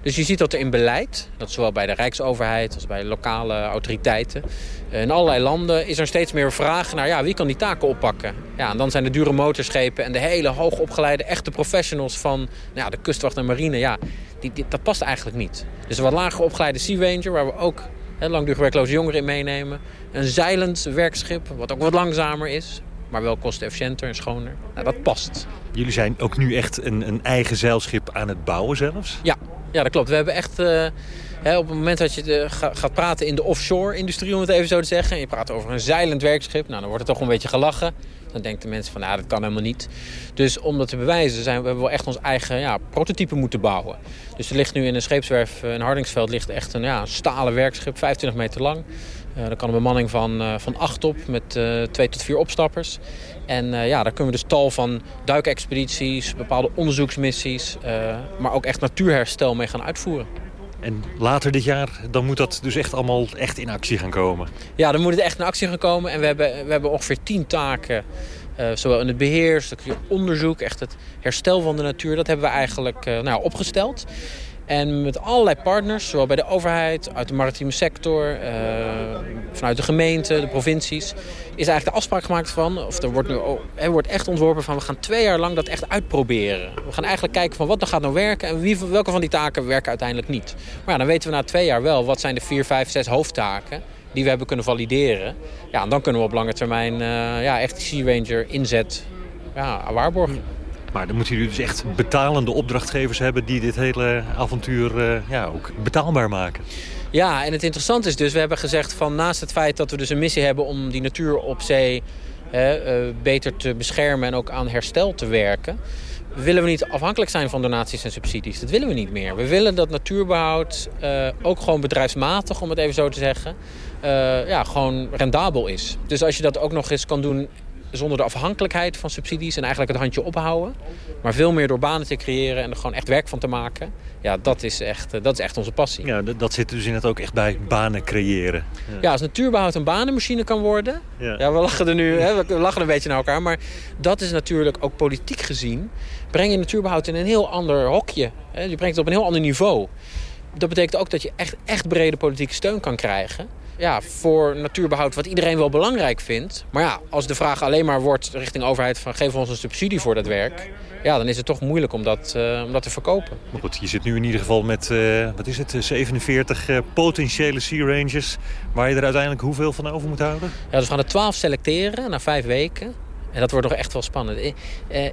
Dus je ziet dat er in beleid, dat zowel bij de Rijksoverheid als bij lokale autoriteiten... in allerlei landen is er steeds meer vraag naar ja, wie kan die taken oppakken. Ja, en dan zijn de dure motorschepen en de hele hoogopgeleide echte professionals van nou ja, de kustwacht en marine... Ja, die, die, dat past eigenlijk niet. Dus een wat lager opgeleide Sea Ranger, waar we ook hè, langdurig werkloze jongeren in meenemen. Een zeilend werkschip, wat ook wat langzamer is, maar wel kostenefficiënter en schoner. Nou, dat past. Jullie zijn ook nu echt een, een eigen zeilschip aan het bouwen zelfs? Ja, ja, dat klopt. We hebben echt... Hè, op het moment dat je de, gaat praten in de offshore-industrie, om het even zo te zeggen... en je praat over een zeilend werkschip, nou, dan wordt het toch een beetje gelachen. Dan denken de mensen van, nou, dat kan helemaal niet. Dus om dat te bewijzen, zijn, we hebben wel echt ons eigen ja, prototype moeten bouwen. Dus er ligt nu in een scheepswerf in Hardingsveld ligt echt een ja, stalen werkschip, 25 meter lang. Uh, daar kan een bemanning van, uh, van acht op met uh, twee tot vier opstappers. En ja, daar kunnen we dus tal van duikexpedities, bepaalde onderzoeksmissies... maar ook echt natuurherstel mee gaan uitvoeren. En later dit jaar, dan moet dat dus echt allemaal echt in actie gaan komen? Ja, dan moet het echt in actie gaan komen. En we hebben, we hebben ongeveer tien taken... Uh, zowel in het beheer, stukje onderzoek, echt het herstel van de natuur. Dat hebben we eigenlijk uh, nou, opgesteld. En met allerlei partners, zowel bij de overheid, uit de maritieme sector, uh, vanuit de gemeente, de provincies, is eigenlijk de afspraak gemaakt van, of er wordt nu er wordt echt ontworpen van, we gaan twee jaar lang dat echt uitproberen. We gaan eigenlijk kijken van wat er gaat nou werken en wie, welke van die taken werken uiteindelijk niet. Maar ja, dan weten we na twee jaar wel wat zijn de vier, vijf, zes hoofdtaken die we hebben kunnen valideren. Ja, en dan kunnen we op lange termijn uh, ja, echt die Sea Ranger inzet ja, waarborgen. Maar dan moeten jullie dus echt betalende opdrachtgevers hebben... die dit hele avontuur uh, ja, ook betaalbaar maken. Ja, en het interessante is dus, we hebben gezegd van naast het feit dat we dus een missie hebben... om die natuur op zee hè, uh, beter te beschermen en ook aan herstel te werken... willen we niet afhankelijk zijn van donaties en subsidies. Dat willen we niet meer. We willen dat natuurbehoud uh, ook gewoon bedrijfsmatig, om het even zo te zeggen... ja, gewoon rendabel is. Dus als je dat ook nog eens kan doen zonder de afhankelijkheid van subsidies en eigenlijk het handje ophouden. Maar veel meer door banen te creëren en er gewoon echt werk van te maken. Ja, dat is echt, dat is echt onze passie. Ja, dat zit dus in het ook echt bij banen creëren. Ja, ja als natuurbehoud een banenmachine kan worden. Ja, ja we lachen er nu, hè, we lachen een beetje naar elkaar. Maar dat is natuurlijk ook politiek gezien. Breng je natuurbehoud in een heel ander hokje. Hè. Je brengt het op een heel ander niveau. Dat betekent ook dat je echt, echt brede politieke steun kan krijgen ja, voor natuurbehoud wat iedereen wel belangrijk vindt. Maar ja, als de vraag alleen maar wordt richting overheid van geef ons een subsidie voor dat werk. Ja, dan is het toch moeilijk om dat, uh, om dat te verkopen. Maar goed, je zit nu in ieder geval met, uh, wat is het, 47 uh, potentiële Sea Rangers. Waar je er uiteindelijk hoeveel van over moet houden? Ja, dus we gaan er 12 selecteren na vijf weken. En dat wordt nog echt wel spannend. Ik,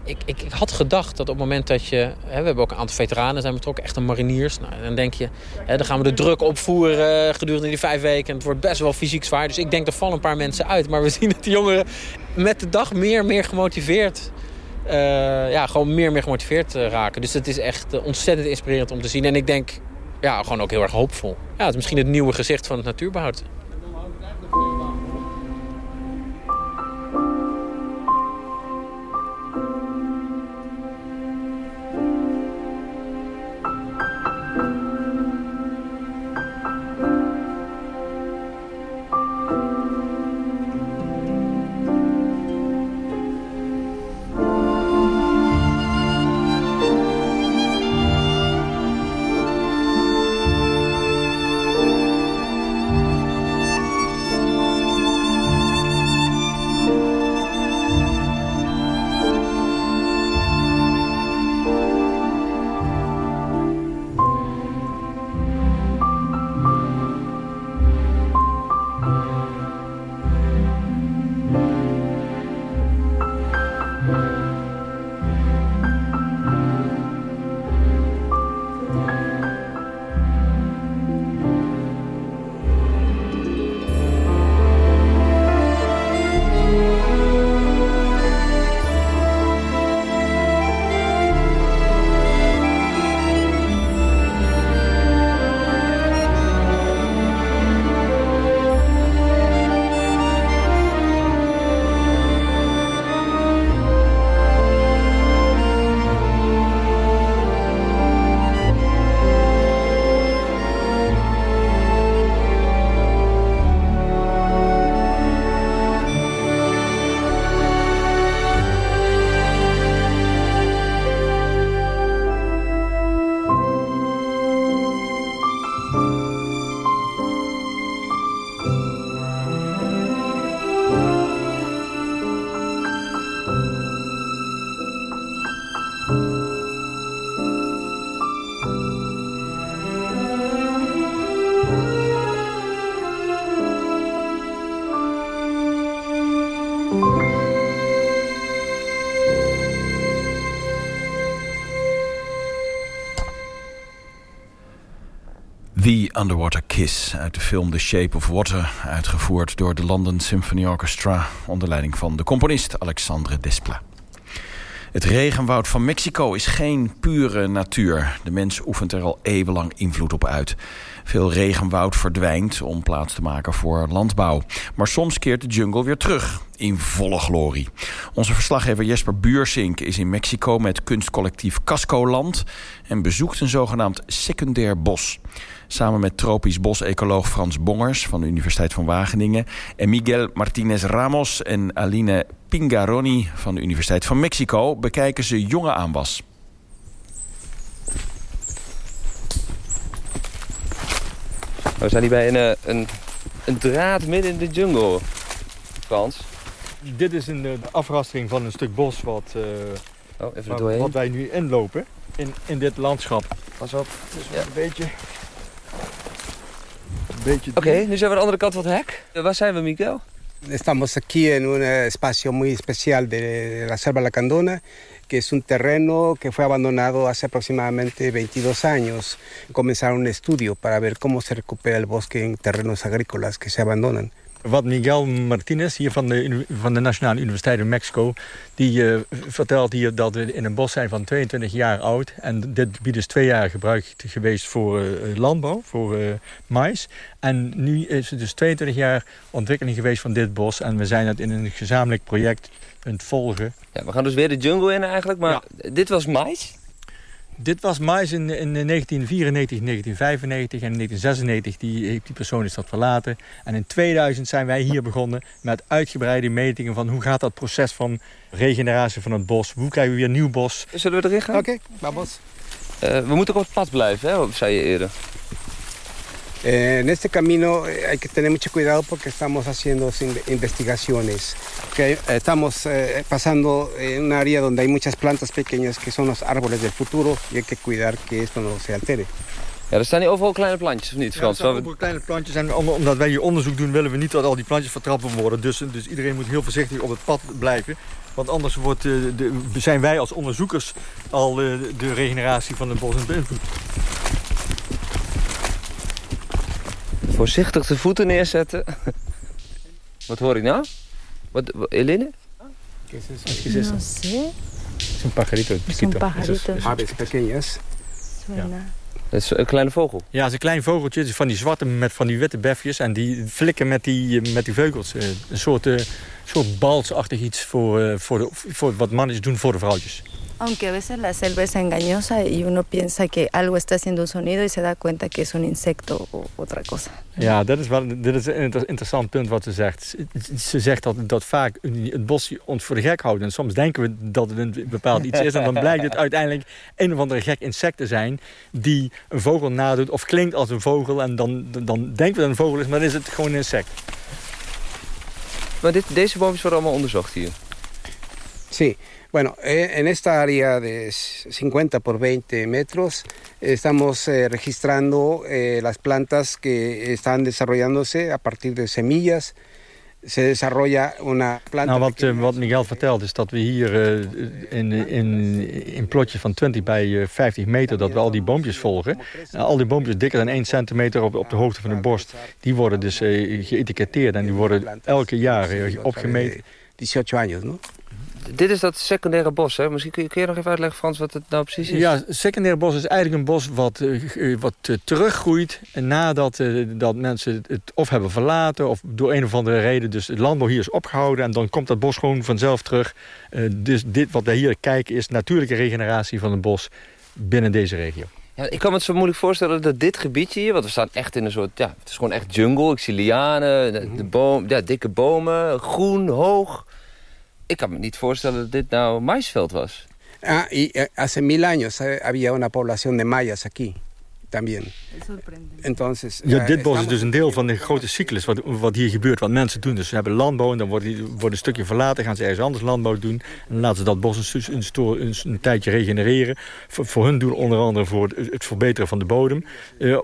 ik, ik, ik, had gedacht dat op het moment dat je... Hè, we hebben ook een aantal veteranen zijn betrokken, echte mariniers. Nou, dan denk je, hè, dan gaan we de druk opvoeren gedurende die vijf weken. En het wordt best wel fysiek zwaar. Dus ik denk, er vallen een paar mensen uit. Maar we zien dat de jongeren met de dag meer meer gemotiveerd... Uh, ja, gewoon meer meer gemotiveerd uh, raken. Dus het is echt uh, ontzettend inspirerend om te zien. En ik denk, ja, gewoon ook heel erg hoopvol. Ja, het is misschien het nieuwe gezicht van het natuurbehoud. Underwater Kiss uit de film The Shape of Water... uitgevoerd door de London Symphony Orchestra... onder leiding van de componist Alexandre Desplat. Het regenwoud van Mexico is geen pure natuur. De mens oefent er al eeuwenlang invloed op uit. Veel regenwoud verdwijnt om plaats te maken voor landbouw. Maar soms keert de jungle weer terug, in volle glorie. Onze verslaggever Jesper Buursink is in Mexico met kunstcollectief Cascoland... en bezoekt een zogenaamd secundair bos. Samen met tropisch bosecoloog Frans Bongers van de Universiteit van Wageningen... en Miguel Martinez Ramos en Aline Pingaroni van de Universiteit van Mexico... bekijken ze jonge aanwas. We zijn hier bij een, eh, een, een draad midden in de jungle, Frans. Dit is een uh, afrastering van een stuk bos wat, uh, oh, even wat wij nu inlopen in, in dit landschap. Pas op. Dus ja. een beetje... Oké, okay, nu zijn we aan de andere kant van het hek. Waar zijn we, Miguel? Estamos aquí en un espacio muy especial de la Selva Lacandona, que es un terreno que fue abandonado hace aproximadamente 22 años. Comenzaron un estudio para ver cómo se recupera el bosque en terrenos agrícolas que se abandonan. Wat Miguel Martinez hier van de, van de Nationale Universiteit in Mexico... die uh, vertelt hier dat we in een bos zijn van 22 jaar oud. En dit gebied is twee jaar gebruikt geweest voor uh, landbouw, voor uh, mais. En nu is het dus 22 jaar ontwikkeling geweest van dit bos. En we zijn het in een gezamenlijk project aan het volgen. Ja, we gaan dus weer de jungle in eigenlijk, maar ja. dit was mais? Dit was mais in, in 1994, 1995 en in 1996 die, die persoon is dat verlaten. En in 2000 zijn wij hier begonnen met uitgebreide metingen van hoe gaat dat proces van regeneratie van het bos. Hoe krijgen we weer nieuw bos. Zullen we erin gaan? Oké, okay, vamos. Uh, we moeten op het pad blijven, hè, zei je eerder. Eh, en este camino eh, hay que tener mucho cuidado porque estamos haciendo investigaciones. Okay, estamos eh, pasando en un área donde hay muchas plantas pequeñas que son los árboles del futuro y hay que cuidar que esto no se altere. Ja, er staan hier overal kleine plantjes, of niet Frans? Ja, er staan overal kleine plantjes en omdat wij hier onderzoek doen willen we niet dat al die plantjes vertrappen worden. Dus, dus iedereen moet heel voorzichtig op het pad blijven. Want anders wordt, de, zijn wij als onderzoekers al de regeneratie van het bos in beïnvloed. Voorzichtig de voeten neerzetten. Wat hoor ik nou? Wat, Eline? ¿Qué es eso? ¿Qué es eso? No sé. Es un pajarito chiquito. Es un pajarito. Aves pequeñas. Suena. Dat is een kleine vogel? Ja, het is een klein vogeltje. Van die zwarte met van die witte befjes. En die flikken met die, met die vleugels. Een soort, uh, soort balsachtig iets voor, uh, voor, de, voor wat mannetjes doen voor de vrouwtjes. Aunque a veces la selva es engañosa y uno piensa que algo está haciendo un sonido y se da cuenta que es un insecto o otra cosa. Ja, dat is, wel, dit is een interessant punt wat ze zegt. Ze zegt dat, dat vaak het bos ons voor de gek houdt. En soms denken we dat het een bepaald iets is. En dan blijkt het uiteindelijk een of andere gek insect te zijn... die een vogel nadoet of klinkt als een vogel. En dan, dan denken we dat het een vogel is, maar dan is het gewoon een insect. Maar dit, deze boompjes worden allemaal onderzocht hier? Sí. Bueno, eh, en esta área de 50 por 20 metros estamos eh, registrando eh, las plantas que están desarrollándose a partir de semillas. Se desarrolla una planta... Nou, wat, uh, wat Miguel vertelt is dat we hier uh, in, in, in plotje van 20 bij 50 meter... dat we al die boompjes volgen. Al die boompjes dikker dan 1 centimeter op, op de hoogte van de borst... die worden dus geëtiketteerd en die worden elke jaar opgemeten. 18 años, ¿no? Dit is dat secundaire bos, hè? Misschien kun je, kun je nog even uitleggen, Frans, wat het nou precies is? Ja, secundair bos is eigenlijk een bos wat, uh, wat uh, teruggroeit... nadat uh, dat mensen het of hebben verlaten... of door een of andere reden dus het landbouw hier is opgehouden... en dan komt dat bos gewoon vanzelf terug. dus dit wat wij hier kijken is natuurlijke regeneratie van het bos binnen deze regio. Ja, ik kan me het zo moeilijk voorstellen dat dit gebiedje hier... want we staan echt in een soort... ja, het is gewoon echt jungle. Ik zie lianen, de, de boom, ja, dikke bomen, groen, hoog... Ik kan me niet voorstellen dat dit nou maisveld was. Ah, y eh, hace mil años eh, había una población de mayas aquí también. Entonces, ja, dit bos is dus een deel van de grote cyclus wat, wat hier gebeurt. Wat mensen doen. Dus ze hebben landbouw en dan wordt, die, wordt een stukje verlaten. Gaan ze ergens anders landbouw doen. En laten ze dat bos een, een, een, een tijdje regenereren. Voor, voor, hun doel onder andere voor het, het verbeteren van de bodem. Uh,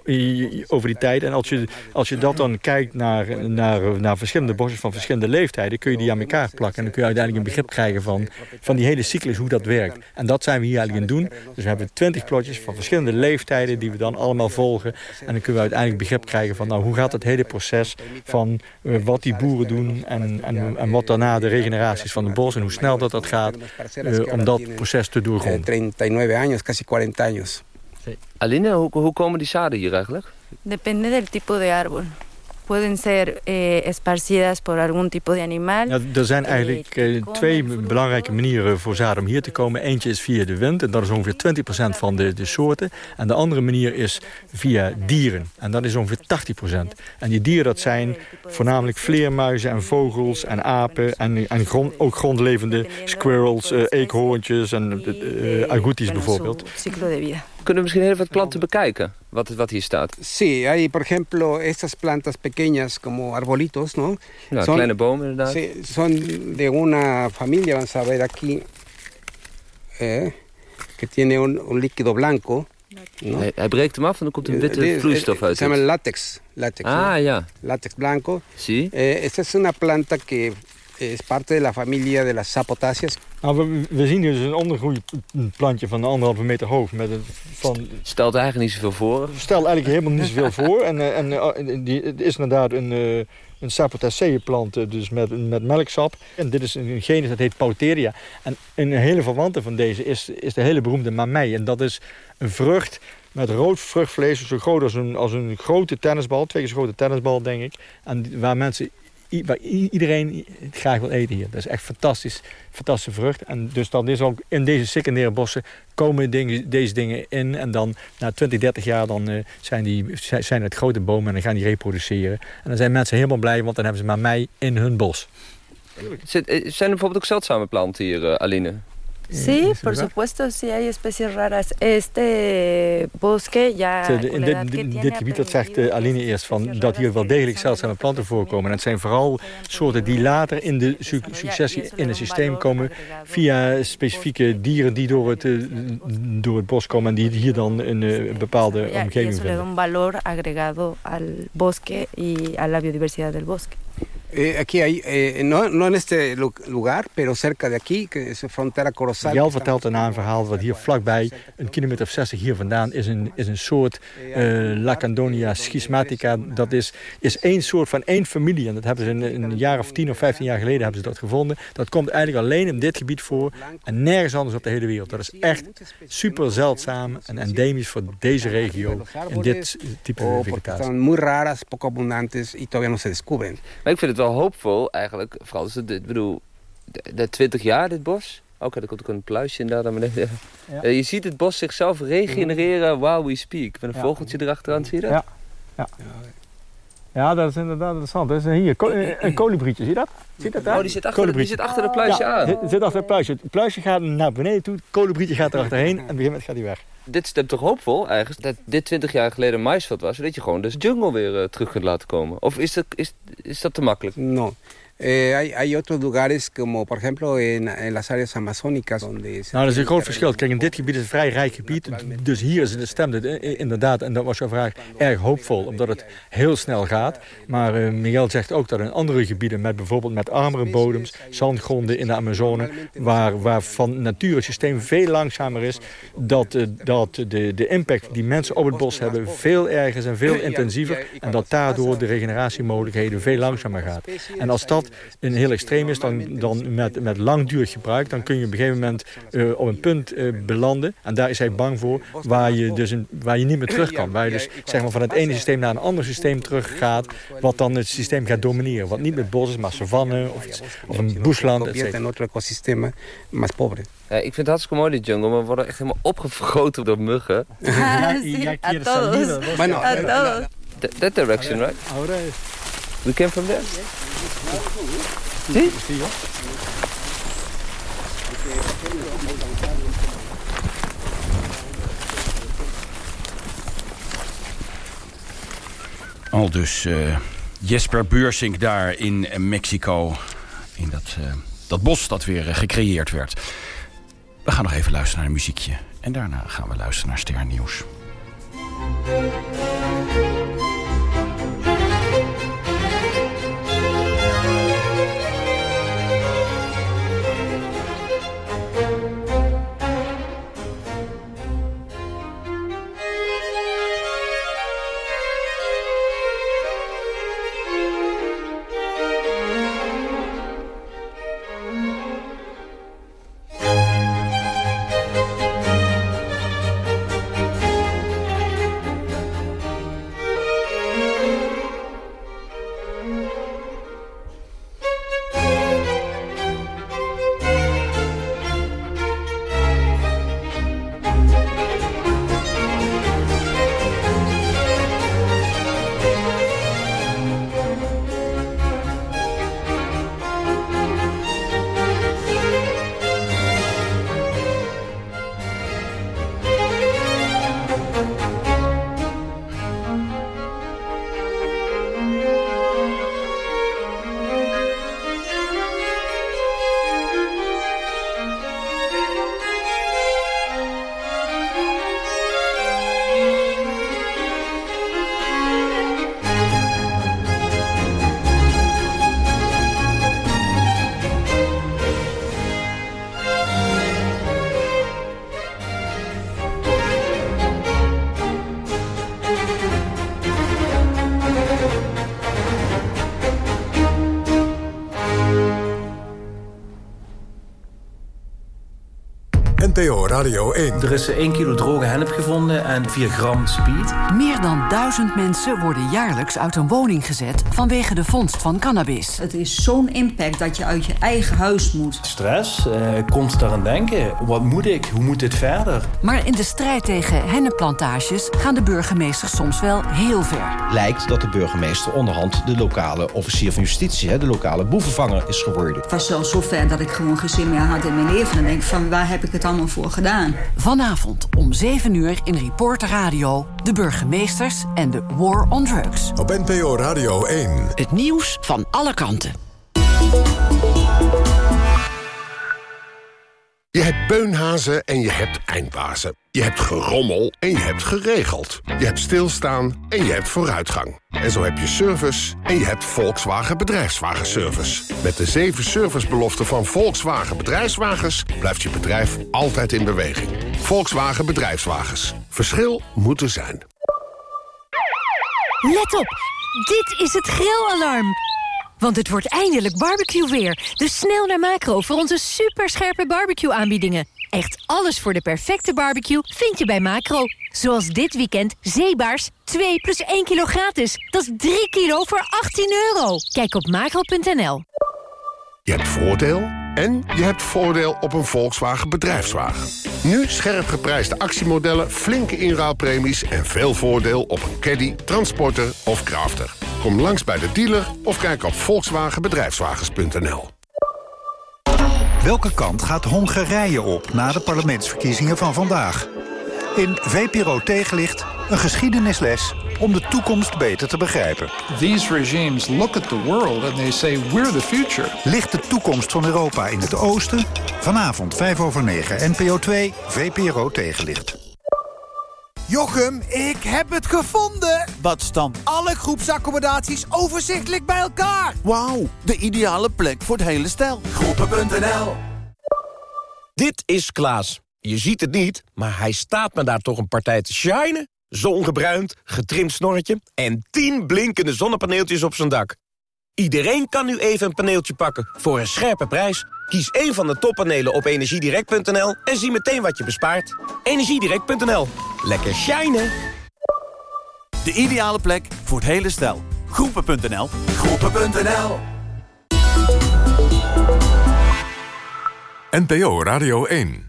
over die tijd. En als je, als je dat dan kijkt naar, naar, naar verschillende bosjes van verschillende leeftijden... kun je die aan elkaar plakken. En dan kun je uiteindelijk een begrip krijgen van, van die hele cyclus, hoe dat werkt. En dat zijn we hier eigenlijk aan het doen. Dus we hebben twintig plotjes van verschillende leeftijden... die we dan allemaal volgen. En dan kunnen we uiteindelijk begrip krijgen van nou, hoe gaat het hele proces van uh, wat die boeren doen en, en, en wat daarna de regeneraties van de bos en hoe snel dat dat gaat uh, om dat proces te doorgronden. 39 años, casi 40 años. Aline, hoe, hoe komen die zaden hier eigenlijk? Depende del tipo de árbol. Pueden ser eh, esparcidas por algún tipo de animal. Ja, er zijn eigenlijk eh, twee belangrijke manieren voor zaden om hier te komen. Eentje is via de wind, en dat is ongeveer 20% van de, de soorten. En de andere manier is via dieren, en dat is ongeveer 80%. En die dieren dat zijn voornamelijk vleermuizen en vogels en apen... en, en grond, ook grondlevende squirrels, eekhoorntjes en uh, agoutis bijvoorbeeld. Kunnen we misschien even wat planten bekijken, wat, wat hier staat? Sí, hay por ejemplo estas plantas pequeñas como arbolitos, ¿no? Ja, son, kleine bomen inderdaad. Sí, son de una familia, vamos a ver aquí, eh, que tiene un, un líquido blanco. ¿no? Hij, hij, breekt hem af en dan komt een witte vloeistof uit. Se llama latex. latex ah, ¿no? ja. Latex blanco. Sí. Eh, esta es una planta que es parte de la familia de las sapotáceas. Nou, we, we, zien hier dus een ondergroeiplantje van anderhalve meter hoog. Met een, van, Stelt eigenlijk niet zoveel voor. Stelt eigenlijk helemaal niet zoveel voor. En, en uh, die, het is inderdaad een, uh, een sapotacea plant, dus met, met melksap. En dit is een genus dat heet Pauteria. En een hele verwante van deze is, is de hele beroemde mamei. En dat is een vrucht met rood vruchtvlees, zo groot als een, als een grote tennisbal. Twee keer zo grote tennisbal, denk ik. En waar mensen waar iedereen graag wil eten hier. Dat is echt fantastisch, fantastische vrucht. En dus dan is ook in deze secundaire bossen komen deze dingen in. En dan na 20, 30 jaar dan, uh, zijn, die, zijn het grote bomen en dan gaan die reproduceren. En dan zijn mensen helemaal blij, want dan hebben ze maar mei in hun bos. Zijn er bijvoorbeeld ook zeldzame planten hier, uh, Aline? Sí, por supuesto, sí hay especies raras. Este bosque ya... De, in dit, dit, gebied, dat zegt uh, Aline eerst, van, dat hier wel degelijk zeldzame planten voorkomen. En het zijn vooral soorten die later in de su successie in het systeem komen... via specifieke dieren die door het, uh, door het bos komen... en die hier dan een bepaalde omgeving vinden. Ja, un valor agregado al bosque y a la biodiversidad del bosque. Eh, aquí hay, eh, no, no en este lugar, pero cerca de aquí, que es frontera Corozal. Jel vertelt daarna een verhaal wat hier vlakbij, een kilometer of 60 hier vandaan, is een, is een soort uh, Lacandonia schismatica. Dat is, is één soort van één familie. En dat hebben ze een, een jaar of 10 of 15 jaar geleden hebben ze dat gevonden. Dat komt eigenlijk alleen in dit gebied voor en nergens anders op de hele wereld. Dat is echt super zeldzaam en endemisch voor deze regio in dit type vegetatie. Son muy raras, poco abundantes y todavía no se descubren. Maar ik vind het wel hoopvol eigenlijk, Frans. Ik bedoel, de, de 20 jaar dit bos. Oké, okay, er komt ook een pluisje inderdaad naar beneden. Ja. Uh, je ziet het bos zichzelf regenereren while we speak. Met een ja. vogeltje erachteraan, zie je dat? Ja. ja. Ja, dat is inderdaad interessant. Dat is hier een kolibrietje, zie je dat? Je dat daar? Oh, die zit achter, die zit achter het pluisje ja, aan. Die zit achter het pluisje. Het pluisje gaat naar beneden toe, het kolibrietje gaat erachterheen en op een gegeven moment gaat hij weg. Dit stemt toch hoopvol eigenlijk, dat dit 20 jaar geleden maisveld was, dat je gewoon de jungle weer uh, terug kunt laten komen? Of is dat, is, is dat te makkelijk? No. Eh, hay, hay otros lugares, como por ejemplo en, en las áreas amazónicas. Donde nou, dat is een groot verschil. Kijk, in dit gebied is een vrij rijk gebied. Dus hier is het, stemt het inderdaad, en dat was jouw vraag, erg hoopvol. Omdat het heel snel gaat. Maar uh, Miguel zegt ook dat in andere gebieden, met bijvoorbeeld met armere bodems, zandgronden in de Amazone, waar, waar van natuur het systeem veel langzamer is, dat, uh, dat de, de impact die mensen op het bos hebben veel erger is en veel intensiever. En dat daardoor de regeneratiemogelijkheden veel langzamer gaat. En als dat een heel extreem is, dan, dan met, met langdurig gebruik... dan kun je op een gegeven moment uh, op een punt uh, belanden. En daar is hij bang voor, waar je, dus een, waar je niet meer terug kan. Waar je dus zeg maar, van het ene systeem naar een ander systeem teruggaat... wat dan het systeem gaat domineren. Wat niet met bos is, maar savanne of, iets, of een bushland, et cetera. Ja, ik vind het hartstikke mooi, die jungle, maar we worden echt helemaal opgefroten door muggen. Sí, a todos. Bueno, a todos. That, that direction, right? We came from there? Zie? Al dus uh, Jesper Beursink daar in Mexico. In dat, uh, dat bos dat weer uh, gecreëerd werd. We gaan nog even luisteren naar een muziekje. En daarna gaan we luisteren naar Sternieuws. NPO Radio 1. Er is 1 kilo droge hennep gevonden en 4 gram speed. Meer dan duizend mensen worden jaarlijks uit een woning gezet... vanwege de vondst van cannabis. Het is zo'n impact dat je uit je eigen huis moet. Stress, uh, constant aan denken. Wat moet ik? Hoe moet dit verder? Maar in de strijd tegen hennepplantages gaan de burgemeesters soms wel heel ver. Lijkt dat de burgemeester onderhand de lokale officier van justitie... de lokale boevenvanger is geworden. Het was zelfs zo ver dat ik gewoon geen zin meer had in mijn leven. En denk van, waar heb ik het allemaal voor gedaan? Vanavond om 7 uur in Reporter Radio... de burgemeesters en de War on Drugs. Op NPO Radio 1. Het nieuws van alle kanten. Je hebt beunhazen en je hebt eindbazen. Je hebt gerommel en je hebt geregeld. Je hebt stilstaan en je hebt vooruitgang. En zo heb je service en je hebt Volkswagen Bedrijfswagenservice. Met de zeven servicebeloften van Volkswagen Bedrijfswagens... blijft je bedrijf altijd in beweging. Volkswagen Bedrijfswagens. Verschil moet er zijn. Let op! Dit is het grillalarm. Want het wordt eindelijk barbecue weer. Dus snel naar Macro voor onze superscherpe barbecue-aanbiedingen. Echt alles voor de perfecte barbecue vind je bij Macro. Zoals dit weekend zeebaars 2 plus 1 kilo gratis. Dat is 3 kilo voor 18 euro. Kijk op macro.nl. Je hebt voordeel en je hebt voordeel op een Volkswagen bedrijfswagen. Nu scherp geprijsde actiemodellen, flinke inruilpremies... en veel voordeel op een caddy, transporter of crafter. Kom langs bij de dealer of kijk op volkswagenbedrijfswagens.nl. Welke kant gaat Hongarije op na de parlementsverkiezingen van vandaag? In VPRO Tegenlicht een geschiedenisles om de toekomst beter te begrijpen. These regimes look at the world and they say we're the future. Ligt de toekomst van Europa in het oosten? Vanavond 5 over 9 NPO 2 VPRO Tegenlicht. Jochem, ik heb het gevonden! Wat staan alle groepsaccommodaties overzichtelijk bij elkaar? Wauw, de ideale plek voor het hele stel. Groepen.nl Dit is Klaas. Je ziet het niet, maar hij staat me daar toch een partij te shinen. Zongebruind, getrimd snorretje en 10 blinkende zonnepaneeltjes op zijn dak. Iedereen kan nu even een paneeltje pakken voor een scherpe prijs. Kies één van de toppanelen op energiedirect.nl en zie meteen wat je bespaart. Energiedirect.nl. Lekker shinen! De ideale plek voor het hele stel. Groepen.nl. Groepen.nl NPO Radio 1